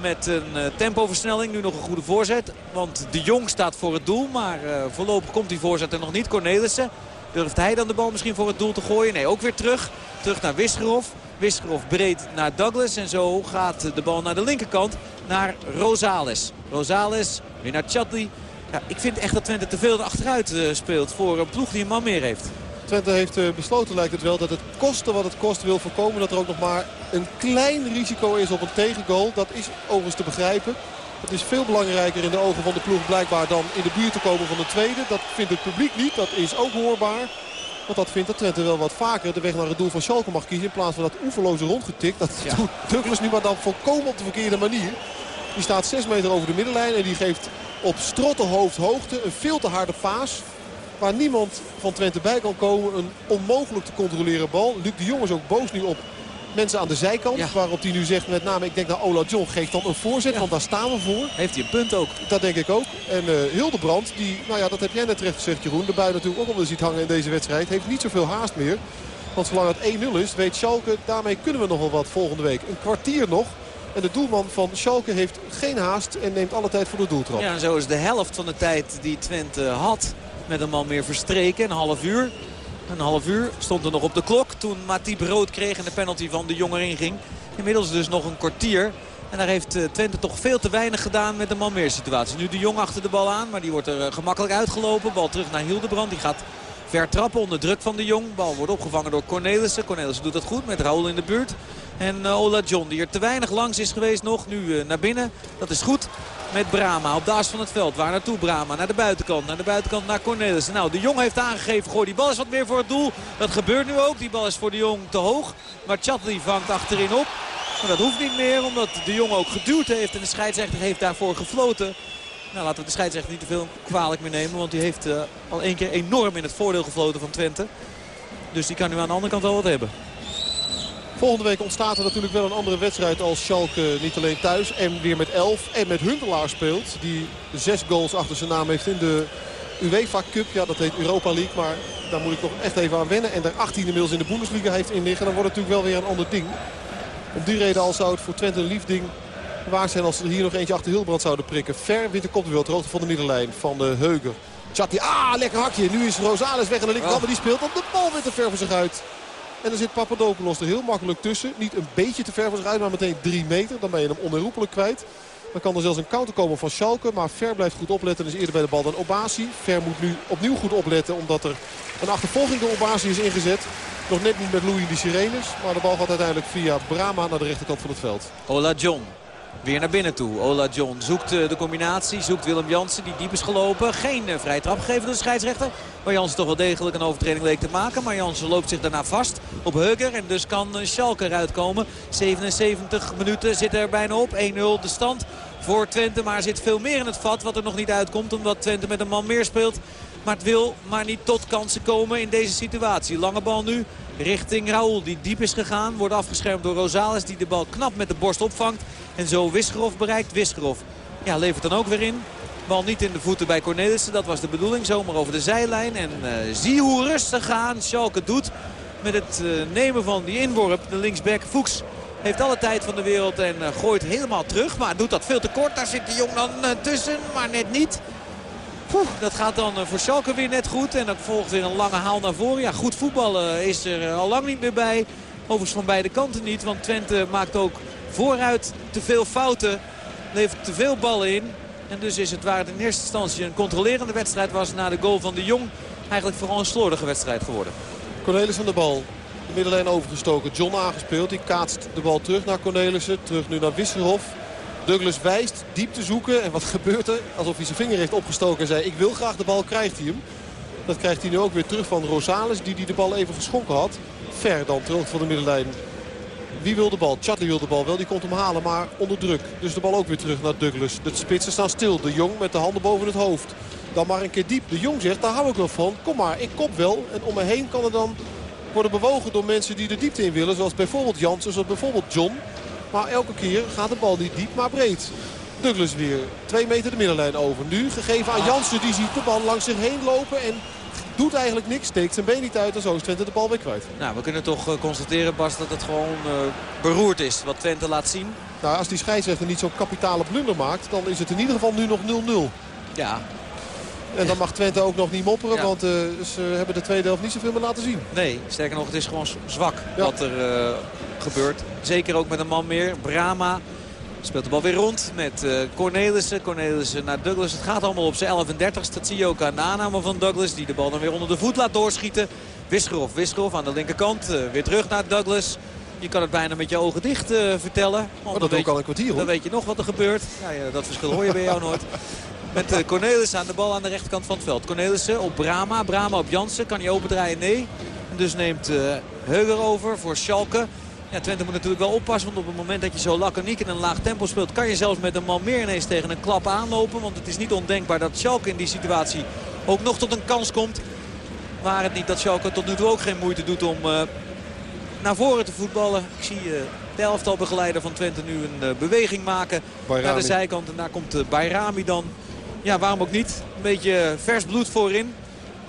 met een tempoversnelling. Nu nog een goede voorzet. Want de Jong staat voor het doel. Maar voorlopig komt die voorzet er nog niet. Cornelissen. Durft hij dan de bal misschien voor het doel te gooien? Nee, ook weer terug. Terug naar Wisgerov. Wisgerov breed naar Douglas. En zo gaat de bal naar de linkerkant. Naar Rosales. Rosales weer naar Chatli. Ja, ik vind echt dat Twente te veel achteruit speelt voor een ploeg die een man meer heeft. Twente heeft eh, besloten lijkt het wel dat het koste wat het kost wil voorkomen. Dat er ook nog maar een klein risico is op een tegengoal. Dat is overigens te begrijpen. Het is veel belangrijker in de ogen van de ploeg blijkbaar dan in de buurt te komen van de tweede. Dat vindt het publiek niet. Dat is ook hoorbaar. Want dat vindt dat Twente wel wat vaker de weg naar het doel van Schalke mag kiezen. In plaats van dat oeverloze rondgetikt. Dat ja. doet Douglas nu maar dan volkomen op de verkeerde manier. Die staat 6 meter over de middenlijn en die geeft op strottenhoofdhoogte een veel te harde paas. Waar niemand van Twente bij kan komen. Een onmogelijk te controleren bal. Luc de Jong is ook boos nu op mensen aan de zijkant. Waarop hij nu zegt met name, ik denk naar Ola John, geeft dan een voorzet. Want daar staan we voor. Heeft hij een punt ook. Dat denk ik ook. En uh, Hildebrand, die, nou ja, dat heb jij net terecht gezegd Jeroen. De bui natuurlijk ook onder ziet hangen in deze wedstrijd. Heeft niet zoveel haast meer. Want zolang het 1-0 is, weet Schalke, daarmee kunnen we nog wel wat volgende week. Een kwartier nog. En de doelman van Schalke heeft geen haast en neemt alle tijd voor de doeltrap. Ja, en zo is de helft van de tijd die Twente had met een man meer verstreken. Een half uur. Een half uur stond er nog op de klok toen Matip rood kreeg en de penalty van de jonger inging. Inmiddels dus nog een kwartier. En daar heeft eh, Twente toch veel te weinig gedaan met de man meer situatie. Nu de Jong achter de bal aan, maar die wordt er eh, gemakkelijk uitgelopen. Bal terug naar Hildebrand. Die gaat ver trappen onder druk van de Jong. Bal wordt opgevangen door Cornelissen. Cornelissen doet dat goed met Raoul in de buurt. En uh, Ola John die er te weinig langs is geweest nog. Nu naar binnen. Dat is goed met Brama op de as van het veld. Waar naartoe Brama? Naar de buitenkant. Naar de buitenkant naar Cornelissen. Nou, de Jong heeft aangegeven. Gooi die bal is wat meer voor het doel. Dat gebeurt nu ook. Die bal is voor de Jong te hoog. Maar Chatli vangt achterin op. Maar dat hoeft niet meer omdat de Jong ook geduwd heeft. En de scheidsrechter heeft daarvoor gefloten. Nou, laten we de scheidsrechter niet te veel kwalijk meer nemen. Want die heeft uh, al één keer enorm in het voordeel gefloten van Twente. Dus die kan nu aan de andere kant wel wat hebben. Volgende week ontstaat er natuurlijk wel een andere wedstrijd als Schalke niet alleen thuis en weer met 11 en met Huntelaar speelt. Die zes goals achter zijn naam heeft in de UEFA Cup. Ja, dat heet Europa League, maar daar moet ik toch echt even aan wennen. En daar 18 inmiddels in de Bundesliga heeft in liggen. Dan wordt het natuurlijk wel weer een ander ding. Om die reden al zou het voor Twente een lief ding waar zijn als ze er hier nog eentje achter Hilbrand zouden prikken. Ver wint de kop weer hoogte van de middenlijn van de Heuger. Chatti, ah, lekker hakje. Nu is Rosales weg aan de linkerkant, maar die speelt op de bal weer te ver voor zich uit. En dan zit Papadopoulos er heel makkelijk tussen. Niet een beetje te ver voor zich uit, maar meteen 3 meter. Dan ben je hem onherroepelijk kwijt. Dan kan er zelfs een counter komen van Schalke. Maar Ver blijft goed opletten. Dus eerder bij de bal dan Obasi. Ver moet nu opnieuw goed opletten. Omdat er een achtervolging door Obasi is ingezet. Nog net niet met Louis de Sirenes. Maar de bal gaat uiteindelijk via Brama naar de rechterkant van het veld. Ola John Weer naar binnen toe. Ola John zoekt eh, de combinatie. Zoekt Willem Jansen die diep is gelopen. Geen eh, vrije trap gegeven door de scheidsrechter. Waar Jansen toch wel degelijk een overtreding leek te maken. Maar Jansen loopt zich daarna vast op Hugger. En dus kan eh, Schalke eruit komen. 77 minuten zit er bijna op. 1-0 de stand voor Twente. Maar er zit veel meer in het vat wat er nog niet uitkomt. Omdat Twente met een man meer speelt. Maar het wil maar niet tot kansen komen in deze situatie. Lange bal nu richting Raoul die diep is gegaan. Wordt afgeschermd door Rosales die de bal knap met de borst opvangt. En zo Wisgerov bereikt. Wisgerov ja, levert dan ook weer in. Bal niet in de voeten bij Cornelissen. Dat was de bedoeling. Zomaar over de zijlijn. En uh, zie hoe rustig gaan Schalke doet. Met het uh, nemen van die inworp. De linksback Fuchs heeft alle tijd van de wereld. En uh, gooit helemaal terug. Maar doet dat veel te kort. Daar zit de Jong dan tussen. Maar net niet. Dat gaat dan voor Schalke weer net goed. En dan volgt weer een lange haal naar voren. Ja, goed voetballen is er al lang niet meer bij. Overigens van beide kanten niet. Want Twente maakt ook vooruit te veel fouten. Levert te veel ballen in. En dus is het waar het in eerste instantie een controlerende wedstrijd was... na de goal van de Jong eigenlijk vooral een slordige wedstrijd geworden. Cornelis van de bal. De middenlijn overgestoken. John aangespeeld. Die kaatst de bal terug naar Cornelissen. Terug nu naar Wisselhof. Douglas wijst diep te zoeken. En wat gebeurt er? Alsof hij zijn vinger heeft opgestoken en zei ik wil graag de bal, krijgt hij hem. Dat krijgt hij nu ook weer terug van Rosales die, die de bal even geschonken had. Ver dan terug van de middenlijn wie wil de bal? Chatley wil de bal wel. Die komt hem halen, maar onder druk. Dus de bal ook weer terug naar Douglas. De spitsen staan stil. De Jong met de handen boven het hoofd. Dan maar een keer diep. De Jong zegt, daar hou ik wel van. Kom maar, ik kop wel. En om me heen kan er dan worden bewogen door mensen die de diepte in willen. Zoals bijvoorbeeld Jansen, zoals bijvoorbeeld John. Maar elke keer gaat de bal niet diep, maar breed. Douglas weer. Twee meter de middenlijn over. Nu gegeven aan Jansen. Die ziet de bal langs zich heen lopen. En Doet eigenlijk niks, steekt zijn been niet uit en zo is Twente de bal weer kwijt. Nou, we kunnen toch eh, constateren, Bas, dat het gewoon uh, beroerd is wat Twente laat zien. Nou, als die scheidsrechter niet zo'n kapitale blunder maakt, dan is het in ieder geval nu nog 0-0. Ja, en dan mag Twente ook nog niet mopperen, want uh, ze hebben de tweede helft niet zoveel meer laten zien. Nee, sterker nog, het is gewoon zwak wat er uh, gebeurt. Zeker ook met een man meer, Brama. Speelt de bal weer rond met uh, Cornelissen. Cornelissen naar Douglas. Het gaat allemaal op zijn 11 en 30. Dat zie je ook aan de aanname van Douglas. Die de bal dan weer onder de voet laat doorschieten. Wisgerhoff, Wisgerhoff aan de linkerkant. weer terug naar Douglas. Je kan het bijna met je ogen dicht vertellen. Want oh, dat ook al een kwartier hoor. Dan weet je nog wat er gebeurt. Ja, ja, dat verschil hoor je bij jou nooit. Met uh, Cornelissen aan de bal aan de rechterkant van het veld. Cornelissen op Brama. Brama op Jansen. Kan hij opendraaien? Nee. dus neemt uh, Heuger over voor Schalke. Ja, Twente moet natuurlijk wel oppassen. Want op het moment dat je zo laconiek in een laag tempo speelt... kan je zelfs met een man meer ineens tegen een klap aanlopen. Want het is niet ondenkbaar dat Schalke in die situatie ook nog tot een kans komt. Waar het niet dat Schalke tot nu toe ook geen moeite doet om uh, naar voren te voetballen. Ik zie uh, de elftalbegeleider van Twente nu een uh, beweging maken Bayrami. naar de zijkant. En daar komt Bayrami dan ja, waarom ook niet. Een beetje vers bloed voorin.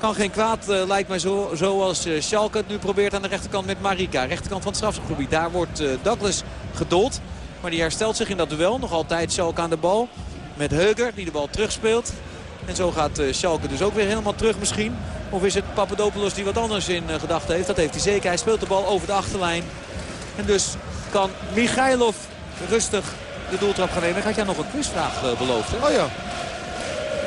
Kan geen kwaad, uh, lijkt mij zo, zoals uh, Schalke het nu probeert aan de rechterkant met Marika. Rechterkant van het strafgebied. Daar wordt uh, Douglas gedold. Maar die herstelt zich in dat duel. Nog altijd Schalke aan de bal. Met Heuger die de bal terugspeelt. En zo gaat Schalke dus ook weer helemaal terug misschien. Of is het Papadopoulos die wat anders in gedachten heeft? Dat heeft hij zeker. Hij speelt de bal over de achterlijn. En dus kan Michailov rustig de doeltrap gaan nemen. Ik had jij nog een quizvraag beloofd. Oh ja.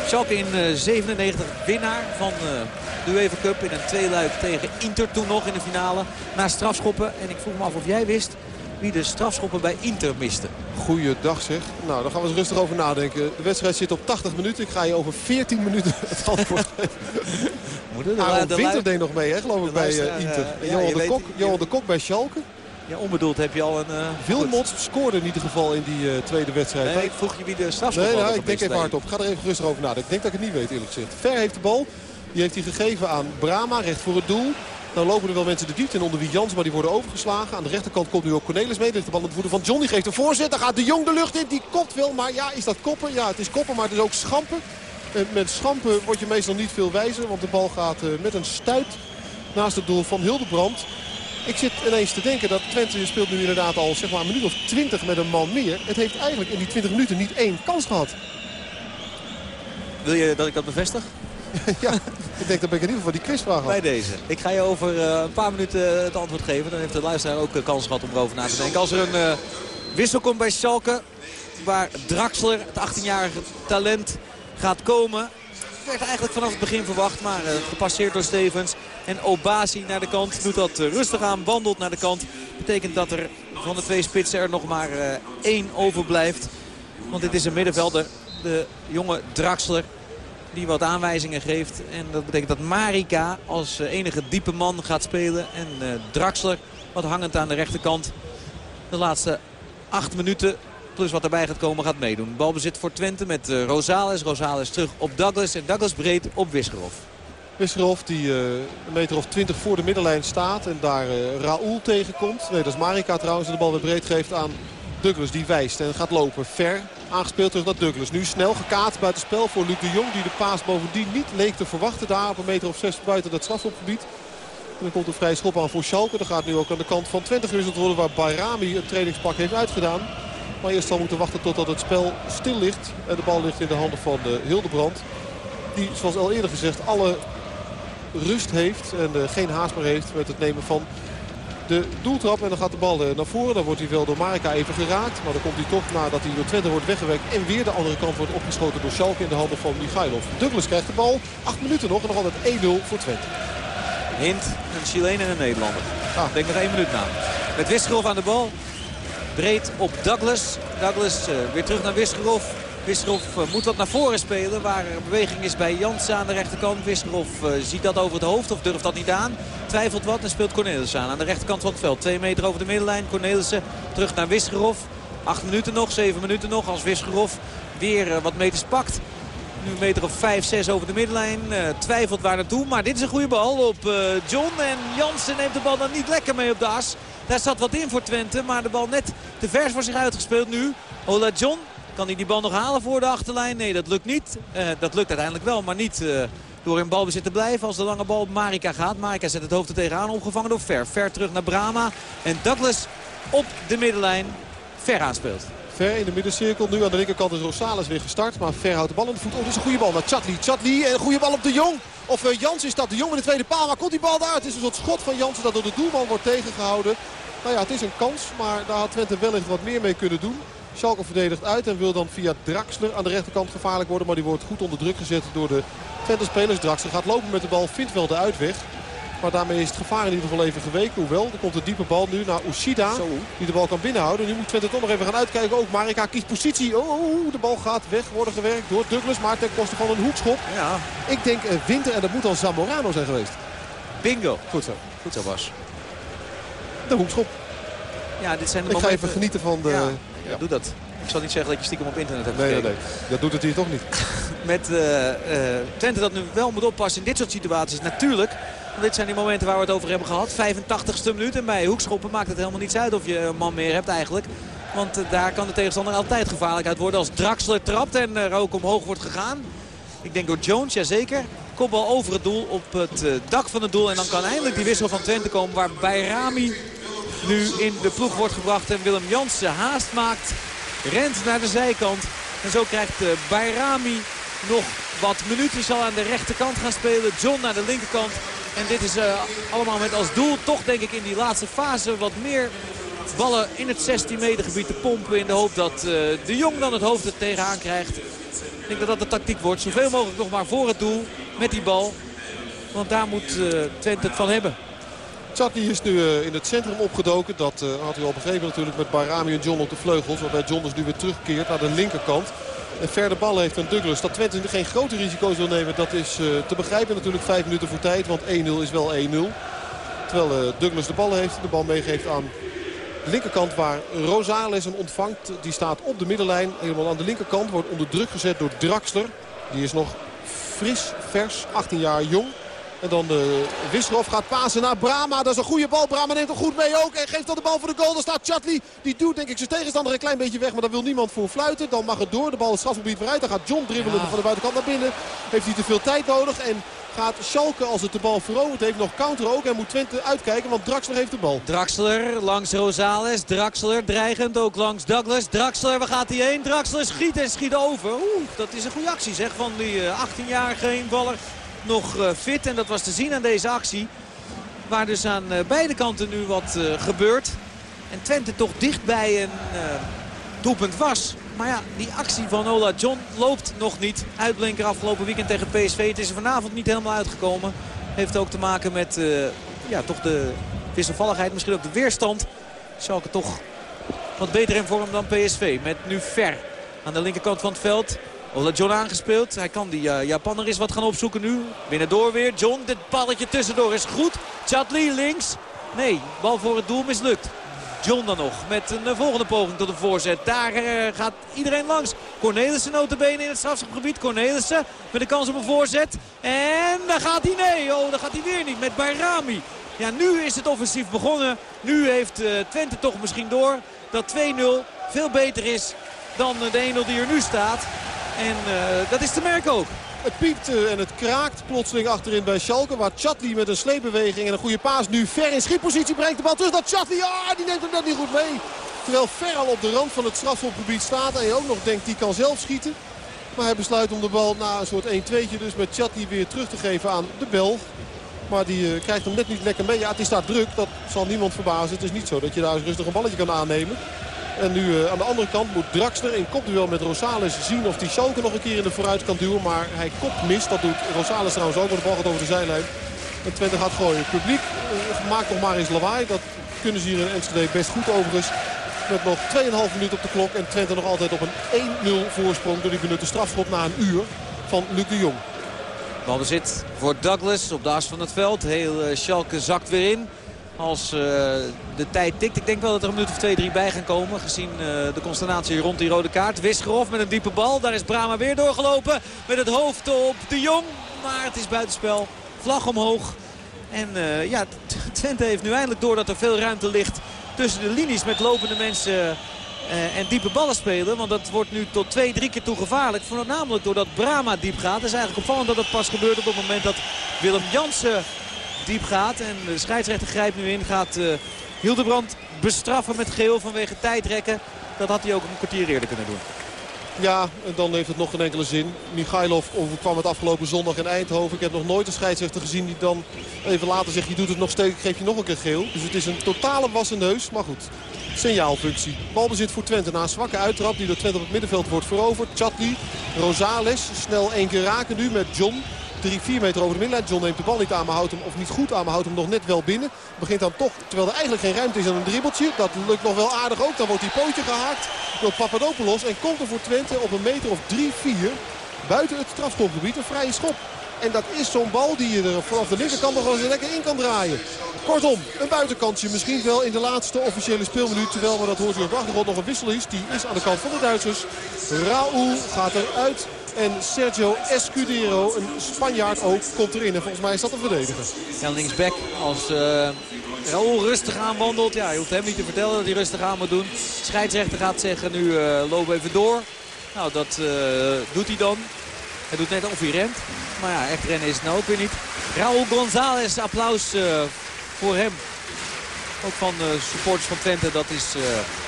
Schalke in uh, 97 winnaar van uh, de UEFA Cup in een tweeluik tegen Inter toen nog in de finale. Na strafschoppen. En ik vroeg me af of jij wist wie de strafschoppen bij Inter miste. Goeiedag zeg. Nou, daar gaan we eens rustig over nadenken. De wedstrijd zit op 80 minuten. Ik ga je over 14 minuten het antwoord geven. Aaron Winter deed nog mee, hè, geloof ik, bij uh, Inter. Uh, ja, Johan, de Kok, Johan de Kok bij Schalke. Ja, onbedoeld heb je al een... Uh, Wilmots scoorde in ieder geval in die uh, tweede wedstrijd. Nee, ik vroeg je wie de strafschop Nee, nou, ik denk even hardop. Ga er even rustig over nadenken. Ik denk dat ik het niet weet eerlijk gezegd. Ver heeft de bal. Die heeft hij gegeven aan Brama, recht voor het doel. Dan lopen er wel mensen de diepte in onder wie Jans, maar die worden overgeslagen. Aan de rechterkant komt nu ook Cornelis mee. Ligt de bal op de voeten van John. Die geeft een voorzet. Dan gaat de Jong de lucht in. Die kopt wel. Maar ja, is dat koppen? Ja, het is koppen, maar het is ook schampen. En met schampen word je meestal niet veel wijzer. Want de bal gaat uh, met een stuit naast het doel van Hildebrand. Ik zit ineens te denken dat Twente speelt nu inderdaad al zeg maar, een minuut of twintig met een man meer. Het heeft eigenlijk in die 20 minuten niet één kans gehad. Wil je dat ik dat bevestig? ja, ik denk dat ben ik in ieder geval die quizvraag had. Bij deze. Ik ga je over uh, een paar minuten het antwoord geven. Dan heeft de luisteraar ook kans gehad om erover na te denken. Als er een uh, wissel komt bij Schalke, waar Draxler, het 18-jarige talent, gaat komen werd eigenlijk vanaf het begin verwacht. Maar gepasseerd door Stevens. En Obasi naar de kant doet dat uh, rustig aan. Wandelt naar de kant. Betekent dat er van de twee spitsen er nog maar uh, één overblijft. Want dit is een middenvelder. De jonge Draxler. Die wat aanwijzingen geeft. En dat betekent dat Marika als enige diepe man gaat spelen. En Draxler wat hangend aan de rechterkant. De laatste acht minuten plus wat erbij gaat komen gaat meedoen. Balbezit voor Twente met Rosales. Rosales terug op Douglas en Douglas breed op Wisgerhof. Wisgerhof die uh, een meter of twintig voor de middenlijn staat en daar uh, Raoul tegenkomt. Nee, dat is Marika trouwens de bal weer breed geeft aan Douglas. Die wijst en gaat lopen. Ver aangespeeld terug naar Douglas. Nu snel gekaat buiten spel voor Luc de Jong die de paas bovendien niet leek te verwachten. Daar op een meter of zes buiten dat strafschopgebied. En dan komt een vrije schop aan voor Schalke. Dat gaat nu ook aan de kant van Twente gewisseld worden waar Bayrami een trainingspak heeft uitgedaan. Maar eerst zal moeten wachten totdat het spel stil ligt. En de bal ligt in de handen van uh, Hildebrand. Die, zoals al eerder gezegd, alle rust heeft. En uh, geen haast meer heeft met het nemen van de doeltrap. En dan gaat de bal uh, naar voren. Dan wordt hij wel door Marika even geraakt. Maar dan komt hij toch nadat hij door Twente wordt weggewerkt. En weer de andere kant wordt opgeschoten door Schalke in de handen van Michailov. Douglas krijgt de bal. Acht minuten nog en nog altijd 1-0 voor Twente. Hint, een Chileen en een Nederlander. Ah. Denk met één minuut na. Met Wisgerhoff aan de bal. Breed op Douglas. Douglas uh, weer terug naar Wisgerhoff. Wisgerhoff uh, moet wat naar voren spelen. Waar er beweging is bij Jansen aan de rechterkant. Wisgerhoff uh, ziet dat over het hoofd of durft dat niet aan. Twijfelt wat en speelt Cornelissen aan. Aan de rechterkant van het veld. Twee meter over de middenlijn. Cornelissen terug naar Wisgerhoff. Acht minuten nog, zeven minuten nog. Als Wisgerhoff weer wat meters pakt. Nu een meter of 5, 6 over de middenlijn. Twijfelt waar naartoe. Maar dit is een goede bal op John. En Jansen neemt de bal dan niet lekker mee op de as. Daar zat wat in voor Twente. Maar de bal net te vers voor zich uitgespeeld nu. Ola John. Kan hij die bal nog halen voor de achterlijn? Nee, dat lukt niet. Uh, dat lukt uiteindelijk wel, maar niet door in balbezit te blijven als de lange bal op Marika gaat. Marika zet het hoofd er tegenaan, opgevangen door Ver. Ver terug naar Brama. En Douglas op de middenlijn Ver aanspeelt. Ver in de middencirkel. Nu aan de linkerkant is Rosales weer gestart. Maar Ver houdt de bal in de voet. Oh, is een goede bal naar Chatli. En een goede bal op de Jong. Of uh, Jans is dat. De Jong in de tweede paal. Maar komt die bal daar? Het is een soort schot van Jansen dat door de doelman wordt tegengehouden. Nou ja, het is een kans. Maar daar had Twente wellicht wat meer mee kunnen doen. Schalke verdedigt uit en wil dan via Draxler aan de rechterkant gevaarlijk worden. Maar die wordt goed onder druk gezet door de Twente-spelers. Draxler gaat lopen met de bal, vindt wel de uitweg. Maar daarmee is het gevaar in ieder geval even geweken. Hoewel, er komt een diepe bal nu naar Ushida. Die de bal kan binnenhouden. Nu moet Twente toch nog even gaan uitkijken. Ook Marika kiest positie. Oh, oh, de bal gaat weg worden gewerkt door Douglas. Maar ten koste van een hoekschop. Ja. Ik denk uh, Winter en dat moet dan Zamorano zijn geweest. Bingo. Goed zo. Goed zo Bas. De hoekschop. Ja, dit zijn de Ik momenten... ga even genieten van de... Ja, ja, doe dat. Ik zal niet zeggen dat je stiekem op internet hebt Nee, nee, gekeken. nee. Dat doet het hier toch niet. Met uh, uh, Twente dat nu wel moet oppassen in dit soort situaties. Natuurlijk. Want dit zijn die momenten waar we het over hebben gehad. 85ste minuut. En bij hoekschoppen maakt het helemaal niets uit of je een man meer hebt eigenlijk. Want uh, daar kan de tegenstander altijd gevaarlijk uit worden. Als Draxler trapt en er ook omhoog wordt gegaan. Ik denk door Jones, jazeker. Kopbal over het doel op het dak van het doel. En dan kan eindelijk die wissel van Twente komen. Waarbij Rami nu in de ploeg wordt gebracht. En Willem Jansen haast maakt. Rent naar de zijkant. En zo krijgt uh, Bayrami nog wat minuten. Zal aan de rechterkant gaan spelen. John naar de linkerkant. En dit is uh, allemaal met als doel toch denk ik in die laatste fase wat meer ballen in het 16 meter gebied te pompen. In de hoop dat uh, de Jong dan het hoofd er tegenaan krijgt. Ik denk dat dat de tactiek wordt. Zoveel mogelijk nog maar voor het doel met die bal. Want daar moet Twente het van hebben. Chatney is nu uh, in het centrum opgedoken. Dat uh, had u al begrepen natuurlijk met Barami en John op de vleugels. Waarbij John dus nu weer terugkeert naar de linkerkant. En verder bal heeft een Douglas. Dat Twente geen grote risico's wil nemen, dat is uh, te begrijpen natuurlijk. Vijf minuten voor tijd, want 1-0 is wel 1-0. Terwijl Douglas de bal heeft, de bal meegeeft aan de linkerkant waar Rosales hem ontvangt. Die staat op de middenlijn, helemaal aan de linkerkant. Wordt onder druk gezet door Draxler. Die is nog fris, vers, 18 jaar jong. En dan de Wisselhof gaat pasen naar Brama. Dat is een goede bal. Brama neemt hem goed mee ook. En geeft dan de bal voor de goal. Dan staat Chatli. Die doet denk ik zijn tegenstander een klein beetje weg. Maar daar wil niemand voor fluiten. Dan mag het door. De bal het strafgebied vooruit. Dan gaat John dribbelen ja. van de buitenkant naar binnen. Heeft hij te veel tijd nodig. En gaat Schalke als het de bal veroverd heeft nog counter ook. En moet Twente uitkijken. Want Draxler heeft de bal. Draxler langs Rosales. Draxler dreigend ook langs Douglas. Draxler, waar gaat hij heen? Draxler schiet en schiet over. Oeh, dat is een goede actie zeg van die 18-jarige invaller nog uh, fit. En dat was te zien aan deze actie. Waar dus aan uh, beide kanten nu wat uh, gebeurt. En Twente toch dicht bij een doelpunt was. Maar ja, die actie van Ola John loopt nog niet. Uitblinker afgelopen weekend tegen PSV. Het is er vanavond niet helemaal uitgekomen. Heeft ook te maken met ja, toch de wisselvalligheid. Misschien ook de weerstand. Schalke toch wat beter in vorm dan PSV. Met nu Ver aan de linkerkant van het veld. Ola John aangespeeld. Hij kan die uh, Japanner eens wat gaan opzoeken nu. Binnendoor weer. John, dit balletje tussendoor is goed. Chatli links. Nee, bal voor het doel mislukt. John dan nog met een uh, volgende poging tot een voorzet. Daar uh, gaat iedereen langs. Cornelissen notabene in het strafschopgebied. Cornelissen met de kans op een voorzet. En daar gaat hij nee. Oh, daar gaat hij weer niet met Bayrami. Ja, nu is het offensief begonnen. Nu heeft Twente toch misschien door dat 2-0 veel beter is dan de 1-0 die er nu staat. En uh, dat is te merken ook. Het piept uh, en het kraakt plotseling achterin bij Schalke. Waar Chatli met een sleepbeweging en een goede paas nu ver in schietpositie brengt. De bal tussen dat Chatli, ah, die neemt hem net niet goed mee. Terwijl Ver al op de rand van het strafschopgebied staat. En je ook nog denkt, die kan zelf schieten. Maar hij besluit om de bal na een soort 1-2'tje dus met Chatli weer terug te geven aan de Belg. Maar die uh, krijgt hem net niet lekker mee. Ja, het is daar druk. Dat zal niemand verbazen. Het is niet zo dat je daar eens rustig een balletje kan aannemen. En nu uh, aan de andere kant moet Draxler in kopduel met Rosales zien of die Schalke nog een keer in de vooruit kan duwen. Maar hij kopt mis. Dat doet Rosales trouwens ook. Maar de bal gaat over de zijlijn. En Twente gaat gooien. Het publiek uh, maakt nog maar eens lawaai. Dat kunnen ze hier in Enschede best goed overigens. Met nog 2,5 minuten op de klok. En Twente nog altijd op een 1-0 voorsprong. Door die benutte strafschop na een uur van Luc de Jong. Balbezit voor Douglas op de as van het veld. Heel uh, Schalke zakt weer in. Als uh, de tijd tikt. Ik denk wel dat er een minuut of twee, drie bij gaan komen. Gezien uh, de consternatie rond die rode kaart. Wisgerhof met een diepe bal. Daar is Brama weer doorgelopen. Met het hoofd op de Jong. Maar het is buitenspel. Vlag omhoog. En uh, ja, Twente heeft nu eindelijk door dat er veel ruimte ligt tussen de linies met lopende mensen en diepe ballen spelen. Want dat wordt nu tot twee, drie keer toe gevaarlijk. Voornamelijk doordat Brama diep gaat. Het is eigenlijk opvallend dat het pas gebeurt op het moment dat Willem Jansen diep gaat. En de scheidsrechter grijpt nu in. Gaat uh, Hildebrand bestraffen met geel vanwege tijdrekken. Dat had hij ook een kwartier eerder kunnen doen. Ja, en dan heeft het nog geen enkele zin. Michailov overkwam het afgelopen zondag in Eindhoven. Ik heb nog nooit een scheidsrechter gezien die dan even later zegt... je doet het nog steeds, ik geef je nog een keer geel. Dus het is een totale wassen neus. Maar goed, signaalfunctie. Balbezit voor Twente na een zwakke uittrap die door Twente op het middenveld wordt veroverd. Chatli, Rosales, snel één keer raken nu met John. 3, 4 meter over de middenlijn. John neemt de bal niet aan, maar houdt hem, of niet goed aan, maar houdt hem nog net wel binnen. Begint dan toch, terwijl er eigenlijk geen ruimte is aan een dribbeltje. Dat lukt nog wel aardig ook. Dan wordt die pootje gehaakt door Papadopoulos. En komt er voor Twente op een meter of 3, 4 buiten het strafschopgebied een vrije schop. En dat is zo'n bal die je er vanaf de linkerkant nog wel eens lekker in kan draaien. Kortom, een buitenkantje. Misschien wel in de laatste officiële speelminuut. Terwijl, maar dat hoort u op achtergrond, nog een wissel is. Die is aan de kant van de Duitsers. Raúl gaat eruit. En Sergio Escudero, een Spanjaard ook, komt erin. En volgens mij is dat een verdediger. Ja, linksback als uh, rustig aanwandelt. Ja, je hoeft hem niet te vertellen dat hij rustig aan moet doen. Scheidsrechter gaat zeggen nu uh, loop even door. Nou, dat uh, doet hij dan. Hij doet net of hij rent. Maar ja, echt rennen is het nou ook weer niet. Raúl González, applaus voor hem. Ook van de supporters van Twente, dat is uh,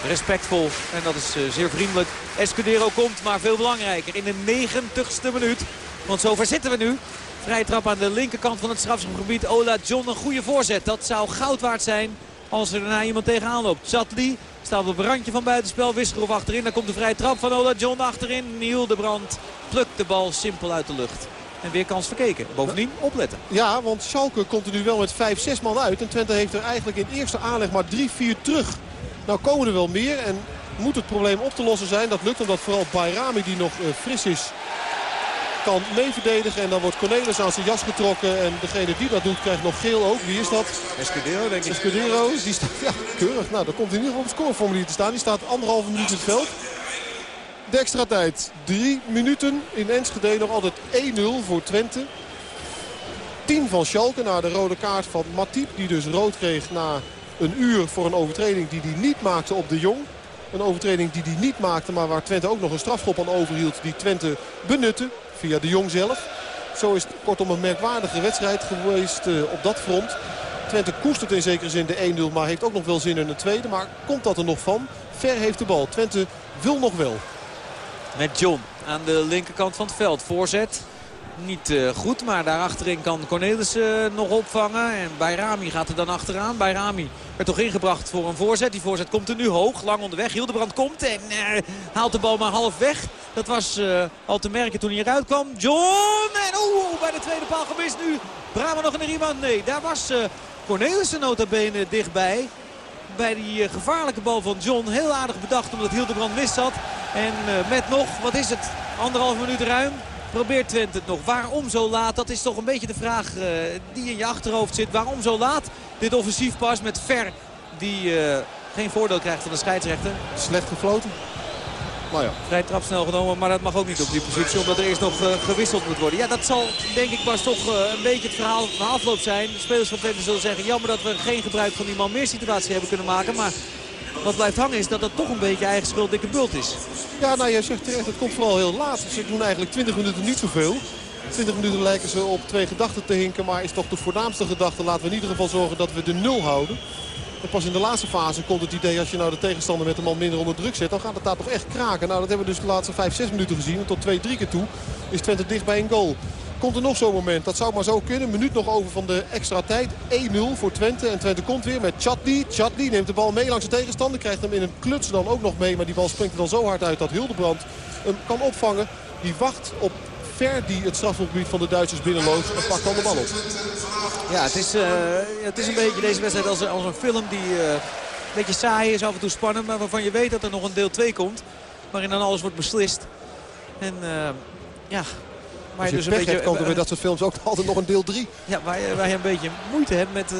respectvol en dat is uh, zeer vriendelijk. Escudero komt, maar veel belangrijker in de 90ste minuut. Want zover zitten we nu. Vrije trap aan de linkerkant van het strafschopgebied. Ola John, een goede voorzet. Dat zou goud waard zijn als er daarna iemand tegenaan loopt. Chatli staat op het randje van buitenspel. Wisgerov achterin. Dan komt de vrije trap van Ola John achterin. Niel de Brand plukt de bal simpel uit de lucht. En weer kans verkeken. Bovendien opletten. Ja, want Schalke komt er nu wel met 5-6 man uit. En Twente heeft er eigenlijk in eerste aanleg maar 3-4 terug. Nou komen er wel meer en moet het probleem op te lossen zijn. Dat lukt omdat vooral Bayrami die nog uh, fris is kan meeverdedigen. En dan wordt Cornelis aan zijn jas getrokken. En degene die dat doet krijgt nog geel ook. Wie is dat? Escudero denk ik. Escudero. Die staat, ja, keurig. Nou, dan komt in ieder geval op het scoreformulier te staan. Die staat anderhalve minuut in het veld. De extra tijd. Drie minuten in Enschede. Nog altijd 1-0 voor Twente. 10 van Schalke na de rode kaart van Matip. Die dus rood kreeg na een uur voor een overtreding die hij niet maakte op de Jong. Een overtreding die hij niet maakte, maar waar Twente ook nog een strafschop aan overhield. Die Twente benutte via de Jong zelf. Zo is het kortom een merkwaardige wedstrijd geweest uh, op dat front. Twente koestert in zekere zin de 1-0, maar heeft ook nog wel zin in een tweede. Maar komt dat er nog van? Ver heeft de bal. Twente wil nog wel. Met John aan de linkerkant van het veld. Voorzet niet uh, goed, maar daarachterin kan Cornelis uh, nog opvangen. En Bayrami gaat er dan achteraan. Bayrami werd toch ingebracht voor een voorzet. Die voorzet komt er nu hoog, lang onderweg. Hildebrand komt en uh, haalt de bal maar half weg. Dat was al te merken toen hij eruit kwam. John! En oeh, bij de tweede paal gemist nu. Brama nog in de rebound. Nee, daar was Cornelissen nota bene dichtbij bij die gevaarlijke bal van John. Heel aardig bedacht omdat Hildebrand mis zat. En uh, met nog, wat is het, anderhalf minuut ruim. Probeert Twente het nog. Waarom zo laat? Dat is toch een beetje de vraag uh, die in je achterhoofd zit. Waarom zo laat? Dit offensief pas met Ver die geen voordeel krijgt van de scheidsrechter. Slecht gefloten. Maar ja. Vrij trap snel genomen, maar dat mag ook niet op die positie. Omdat er eerst nog uh, gewisseld moet worden. Ja, dat zal denk ik pas toch uh, een beetje het verhaal van afloop zijn. De spelers van Twente zullen zeggen, jammer dat we geen gebruik van die man meer situatie hebben kunnen maken. Maar wat blijft hangen is dat dat toch een beetje eigen schuld dikke bult is. Ja, nou jij zegt terecht, het komt vooral heel laat. Ze doen eigenlijk 20 minuten niet zoveel. 20 minuten lijken ze op twee gedachten te hinken. Maar is toch de voornaamste gedachte. Laten we in ieder geval zorgen dat we de nul houden. Pas in de laatste fase komt het idee als je nou de tegenstander met een man minder onder druk zet. Dan gaat het daar toch echt kraken. Nou dat hebben we dus de laatste 5, 6 minuten gezien. En tot 2, 3 keer toe is Twente dicht bij een goal. Komt er nog zo'n moment. Dat zou maar zo kunnen. Een minuut nog over van de extra tijd. 1-0 voor Twente. En Twente komt weer met Chatli. Chatli neemt de bal mee langs de tegenstander. Krijgt hem in een kluts dan ook nog mee. Maar die bal springt er dan zo hard uit dat Hildebrand hem kan opvangen. Die wacht op Ver die het strafgebied van de Duitsers binnenloopt. En pakt dan de bal op. Ja, het is, uh, het is een beetje deze wedstrijd als, als een film die uh, een beetje saai is. Af en toe spannend. Maar waarvan je weet dat er nog een deel 2 komt. Waarin dan alles wordt beslist. En uh, ja, maar je dus een beetje, hebt, komt er bij dat soort films ook altijd nog een deel 3. Ja, waar je, waar je een beetje moeite hebt met,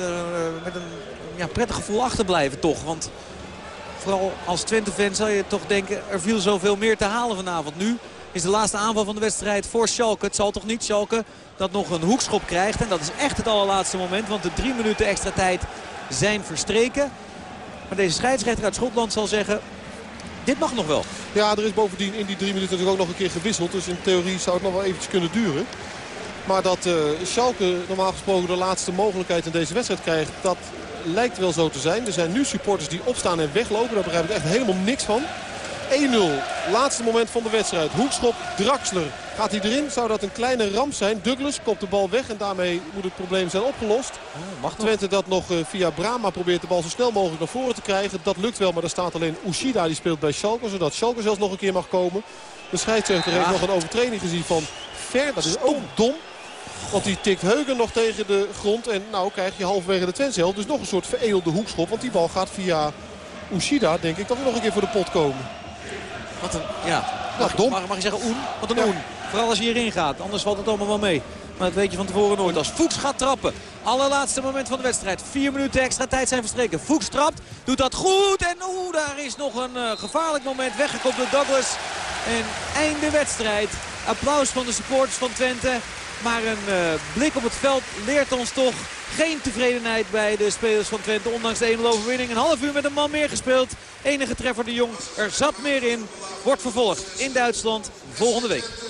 met een ja, prettig gevoel achterblijven toch. Want vooral als Twente-fan zal je toch denken... er viel zoveel meer te halen vanavond. Nu is de laatste aanval van de wedstrijd voor Schalke. Het zal toch niet Schalke dat nog een hoekschop krijgt. En dat is echt het allerlaatste moment. Want de drie minuten extra tijd zijn verstreken. Maar deze scheidsrechter uit Schotland zal zeggen... dit mag nog wel. Ja, er is bovendien in die drie minuten natuurlijk ook nog een keer gewisseld. Dus in theorie zou het nog wel eventjes kunnen duren. Maar dat uh, Schalke normaal gesproken de laatste mogelijkheid in deze wedstrijd krijgt... dat lijkt wel zo te zijn. Er zijn nu supporters die opstaan en weglopen. Daar begrijp ik echt helemaal niks van. 1-0. Laatste moment van de wedstrijd. Hoekschop Draxler. Gaat hij erin? Zou dat een kleine ramp zijn? Douglas kopt de bal weg en daarmee moet het probleem zijn opgelost. Oh, mag Twente dat nog uh, via Brama probeert de bal zo snel mogelijk naar voren te krijgen. Dat lukt wel, maar daar staat alleen Ushida. Die speelt bij Schalke, zodat Schalke zelfs nog een keer mag komen. De scheidsrechter heeft nog een overtreding gezien van Ver. Dat is ook dom. Want die tikt Heugen nog tegen de grond. En nou krijg je halverwege de Twente dus nog een soort veredelde hoekschop. Want die bal gaat via Ushida, denk ik, dat we nog een keer voor de pot komen. Wat een, ja. Mag, dom. Mag, mag je zeggen oen? Wat een oen. Vooral als je hierin gaat. Anders valt het allemaal wel mee. Maar dat weet je van tevoren nooit. Als Fuchs gaat trappen. Allerlaatste moment van de wedstrijd. Vier minuten extra tijd zijn verstreken. Fuchs trapt. Doet dat goed. En oeh, daar is nog een uh, gevaarlijk moment weggekomen door Douglas. En einde wedstrijd. Applaus van de supporters van Twente. Maar een uh, blik op het veld leert ons toch geen tevredenheid bij de spelers van Twente. Ondanks de 1-0 overwinning. Een half uur met een man meer gespeeld. Enige treffer de Jong. Er zat meer in. Wordt vervolgd in Duitsland volgende week.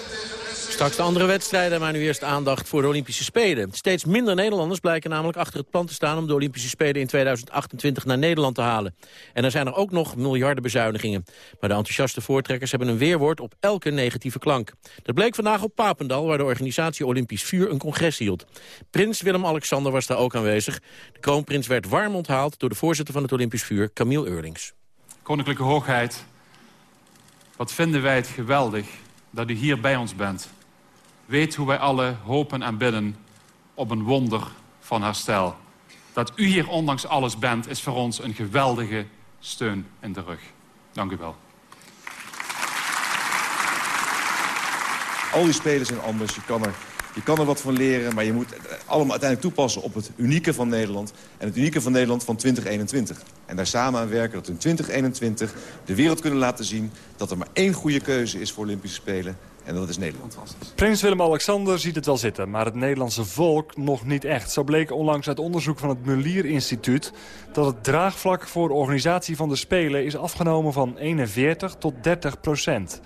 Straks de andere wedstrijden, maar nu eerst aandacht voor de Olympische Spelen. Steeds minder Nederlanders blijken namelijk achter het plan te staan... om de Olympische Spelen in 2028 naar Nederland te halen. En er zijn er ook nog miljarden bezuinigingen. Maar de enthousiaste voortrekkers hebben een weerwoord op elke negatieve klank. Dat bleek vandaag op Papendal, waar de organisatie Olympisch Vuur een congres hield. Prins Willem-Alexander was daar ook aanwezig. De kroonprins werd warm onthaald door de voorzitter van het Olympisch Vuur, Camille Eurlings. Koninklijke Hoogheid, wat vinden wij het geweldig dat u hier bij ons bent... Weet hoe wij alle hopen en bidden op een wonder van herstel. Dat u hier ondanks alles bent, is voor ons een geweldige steun in de rug. Dank u wel. Al die spelers zijn anders. Je kan, er, je kan er wat van leren, maar je moet het allemaal uiteindelijk toepassen op het unieke van Nederland. En het unieke van Nederland van 2021. En daar samen aan werken dat we in 2021 de wereld kunnen laten zien... dat er maar één goede keuze is voor Olympische Spelen. En dat is Nederland. Prins Willem-Alexander ziet het wel zitten, maar het Nederlandse volk nog niet echt. Zo bleek onlangs uit onderzoek van het Mulier Instituut... dat het draagvlak voor de organisatie van de Spelen is afgenomen van 41 tot 30 procent.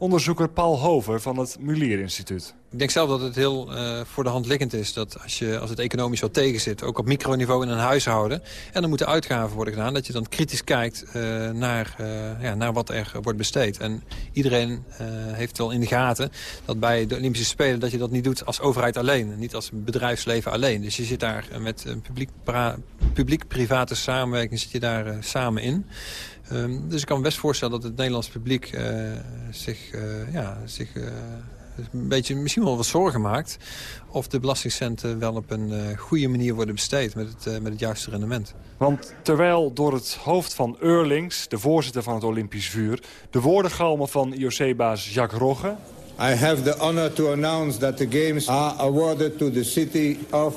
Onderzoeker Paul Hover van het Mulier Instituut. Ik denk zelf dat het heel uh, voor de hand liggend is dat als, je, als het economisch wat tegen zit... ook op microniveau in een huishouden... en er moeten uitgaven worden gedaan... dat je dan kritisch kijkt uh, naar, uh, ja, naar wat er wordt besteed. En iedereen heeft wel in de gaten dat bij de Olympische Spelen... dat je dat niet doet als overheid alleen, niet als bedrijfsleven alleen. Dus je zit daar met een publiek-private publiek samenwerking zit je daar samen in... Um, dus ik kan me best voorstellen dat het Nederlands publiek uh, zich, uh, ja, zich uh, een beetje misschien wel wat zorgen maakt... of de belastingcenten wel op een goede manier worden besteed met het, met het juiste rendement. Want terwijl door het hoofd van Eurlings, de voorzitter van het Olympisch Vuur... de woorden galmen van IOC-baas Jacques Rogge... I have the honor to announce that the games are awarded to the city of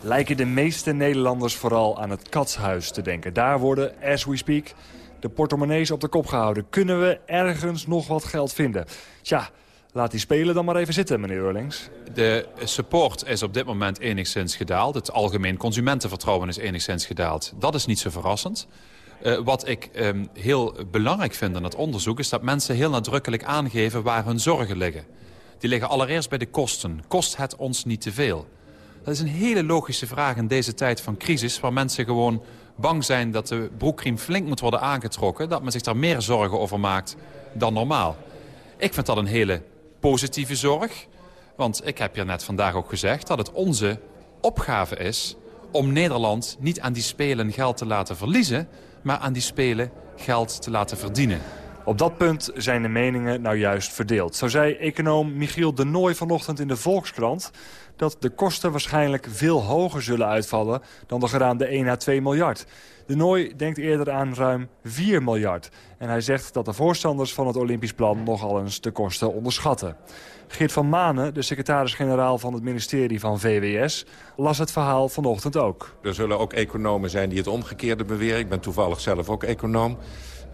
lijken de meeste Nederlanders vooral aan het katshuis te denken. Daar worden, as we speak, de portemonnees op de kop gehouden. Kunnen we ergens nog wat geld vinden? Tja, laat die spelen dan maar even zitten, meneer Eurlings. De support is op dit moment enigszins gedaald. Het algemeen consumentenvertrouwen is enigszins gedaald. Dat is niet zo verrassend. Uh, wat ik um, heel belangrijk vind in het onderzoek... is dat mensen heel nadrukkelijk aangeven waar hun zorgen liggen. Die liggen allereerst bij de kosten. Kost het ons niet te veel? Dat is een hele logische vraag in deze tijd van crisis... waar mensen gewoon bang zijn dat de broekriem flink moet worden aangetrokken... dat men zich daar meer zorgen over maakt dan normaal. Ik vind dat een hele positieve zorg. Want ik heb je net vandaag ook gezegd dat het onze opgave is... om Nederland niet aan die Spelen geld te laten verliezen... maar aan die Spelen geld te laten verdienen. Op dat punt zijn de meningen nou juist verdeeld. Zo zei econoom Michiel de Nooy vanochtend in de Volkskrant dat de kosten waarschijnlijk veel hoger zullen uitvallen dan de geraamde 1 à 2 miljard. De Nooi denkt eerder aan ruim 4 miljard. En hij zegt dat de voorstanders van het Olympisch plan nogal eens de kosten onderschatten. Geert van Manen, de secretaris-generaal van het ministerie van VWS... las het verhaal vanochtend ook. Er zullen ook economen zijn die het omgekeerde beweren. Ik ben toevallig zelf ook econoom.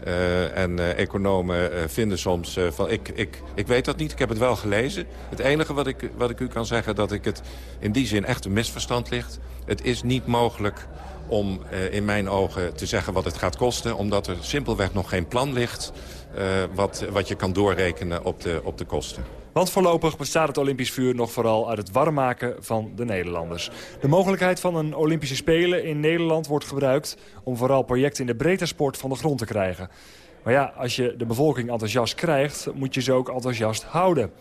Uh, en uh, economen uh, vinden soms van, ik, ik, ik weet dat niet, ik heb het wel gelezen. Het enige wat ik, wat ik u kan zeggen, dat ik het in die zin echt een misverstand ligt. Het is niet mogelijk om in mijn ogen te zeggen wat het gaat kosten. Omdat er simpelweg nog geen plan ligt wat, wat je kan doorrekenen op de, op de kosten. Want voorlopig bestaat het Olympisch vuur nog vooral uit het warm maken van de Nederlanders. De mogelijkheid van een Olympische Spelen in Nederland wordt gebruikt... om vooral projecten in de breedte sport van de grond te krijgen. Maar ja, als je de bevolking enthousiast krijgt, moet je ze ook enthousiast houden.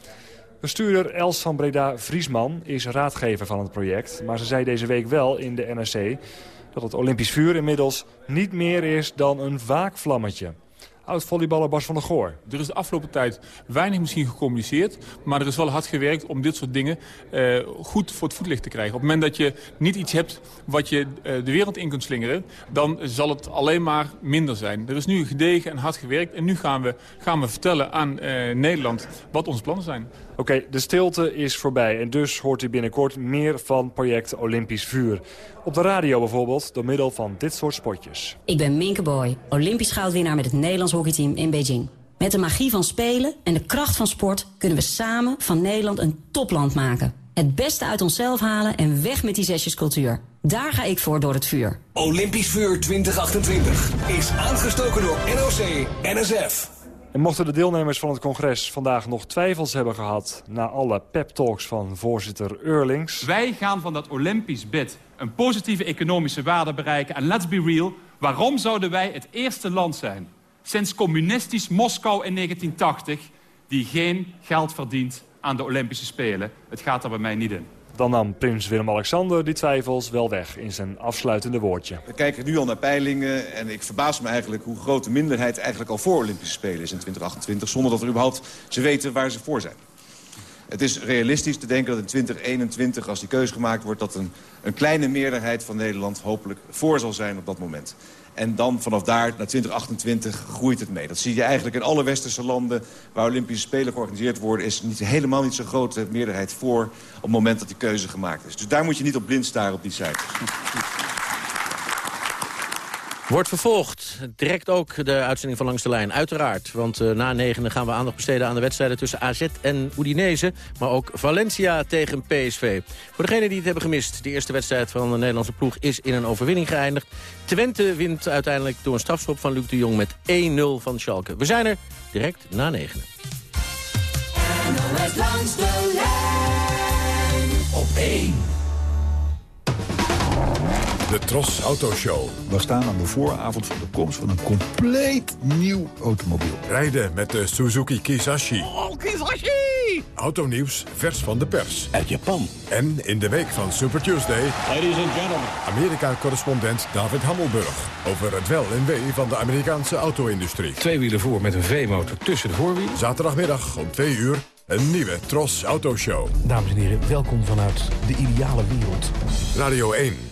Bestuurder Els van Breda-Vriesman is raadgever van het project. Maar ze zei deze week wel in de NRC dat het Olympisch vuur inmiddels niet meer is dan een waakvlammetje oud-volleyballer Bas van der Goor. Er is de afgelopen tijd weinig misschien gecommuniceerd... maar er is wel hard gewerkt om dit soort dingen uh, goed voor het voetlicht te krijgen. Op het moment dat je niet iets hebt wat je uh, de wereld in kunt slingeren... dan zal het alleen maar minder zijn. Er is nu gedegen en hard gewerkt en nu gaan we, gaan we vertellen aan uh, Nederland wat onze plannen zijn. Oké, okay, de stilte is voorbij en dus hoort u binnenkort meer van project Olympisch Vuur. Op de radio bijvoorbeeld, door middel van dit soort spotjes. Ik ben Minke Boy, Olympisch goudwinnaar met het Nederlands hockeyteam in Beijing. Met de magie van spelen en de kracht van sport kunnen we samen van Nederland een topland maken. Het beste uit onszelf halen en weg met die zesjescultuur. Daar ga ik voor door het vuur. Olympisch Vuur 2028 is aangestoken door NOC NSF. En mochten de deelnemers van het congres vandaag nog twijfels hebben gehad... na alle pep-talks van voorzitter Eurlings... Wij gaan van dat Olympisch bid een positieve economische waarde bereiken. En let's be real, waarom zouden wij het eerste land zijn... sinds communistisch Moskou in 1980... die geen geld verdient aan de Olympische Spelen? Het gaat er bij mij niet in. Dan nam prins Willem-Alexander die twijfels wel weg in zijn afsluitende woordje. We kijken nu al naar peilingen en ik verbaas me eigenlijk hoe groot de minderheid eigenlijk al voor Olympische Spelen is in 2028. Zonder dat we überhaupt ze weten waar ze voor zijn. Het is realistisch te denken dat in 2021, als die keuze gemaakt wordt... dat een, een kleine meerderheid van Nederland hopelijk voor zal zijn op dat moment. En dan vanaf daar naar 2028 groeit het mee. Dat zie je eigenlijk in alle westerse landen waar Olympische Spelen georganiseerd worden... is niet, helemaal niet zo'n grote meerderheid voor op het moment dat die keuze gemaakt is. Dus daar moet je niet op blind staren op die cijfers. Wordt vervolgd. Direct ook de uitzending van Langs de Lijn, uiteraard. Want uh, na negenen gaan we aandacht besteden aan de wedstrijden tussen AZ en Udinese. Maar ook Valencia tegen PSV. Voor degenen die het hebben gemist, de eerste wedstrijd van de Nederlandse ploeg is in een overwinning geëindigd. Twente wint uiteindelijk door een strafschop van Luc de Jong met 1-0 van Schalke. We zijn er direct na negenen. Langs de lijn op 1. De Tros Autoshow. We staan aan de vooravond van de komst van een compleet nieuw automobiel. Rijden met de Suzuki Kisashi. Oh, Kisashi! Autonieuws vers van de pers. Uit Japan. En in de week van Super Tuesday... Ladies and gentlemen. Amerika-correspondent David Hammelburg. Over het wel en wee van de Amerikaanse auto-industrie. Twee wielen voor met een V-motor tussen de voorwielen. Zaterdagmiddag om 2 uur een nieuwe Tros Autoshow. Dames en heren, welkom vanuit de ideale wereld. Radio 1.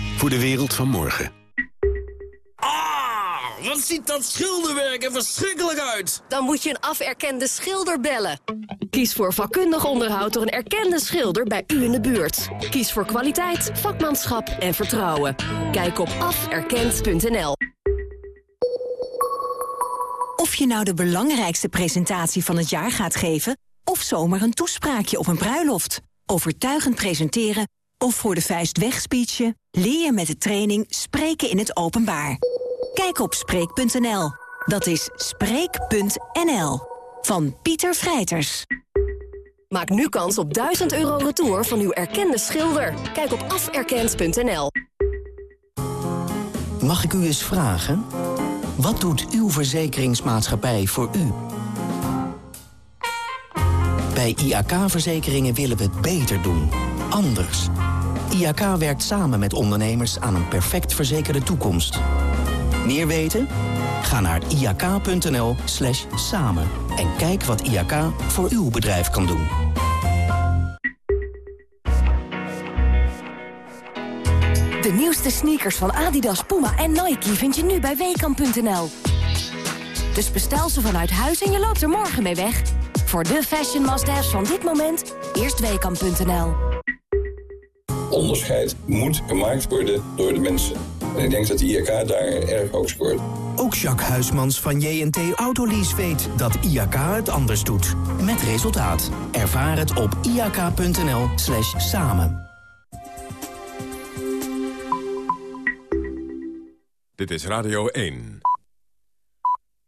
Voor de wereld van morgen. Ah, wat ziet dat schilderwerk er verschrikkelijk uit. Dan moet je een aferkende schilder bellen. Kies voor vakkundig onderhoud door een erkende schilder bij u in de buurt. Kies voor kwaliteit, vakmanschap en vertrouwen. Kijk op aferkend.nl. Of je nou de belangrijkste presentatie van het jaar gaat geven... of zomaar een toespraakje op een bruiloft. Overtuigend presenteren of voor de vuist wegspeechen... leer je met de training Spreken in het Openbaar. Kijk op Spreek.nl. Dat is Spreek.nl. Van Pieter Vrijters. Maak nu kans op 1000 euro retour van uw erkende schilder. Kijk op aferkend.nl. Mag ik u eens vragen? Wat doet uw verzekeringsmaatschappij voor u? Bij IAK-verzekeringen willen we het beter doen. Anders. IAK werkt samen met ondernemers aan een perfect verzekerde toekomst. Meer weten? Ga naar iak.nl slash samen en kijk wat IAK voor uw bedrijf kan doen. De nieuwste sneakers van Adidas, Puma en Nike vind je nu bij Weekamp.nl. Dus bestel ze vanuit huis en je loopt er morgen mee weg. Voor de fashion must-haves van dit moment, eerst Weekamp.nl. Onderscheid moet gemaakt worden door de mensen. En ik denk dat de IRK daar erg hoog scoort. Ook Jacques Huismans van JNT Autolease weet dat IAK het anders doet. Met resultaat. Ervaar het op iak.nl slash samen. Dit is Radio 1.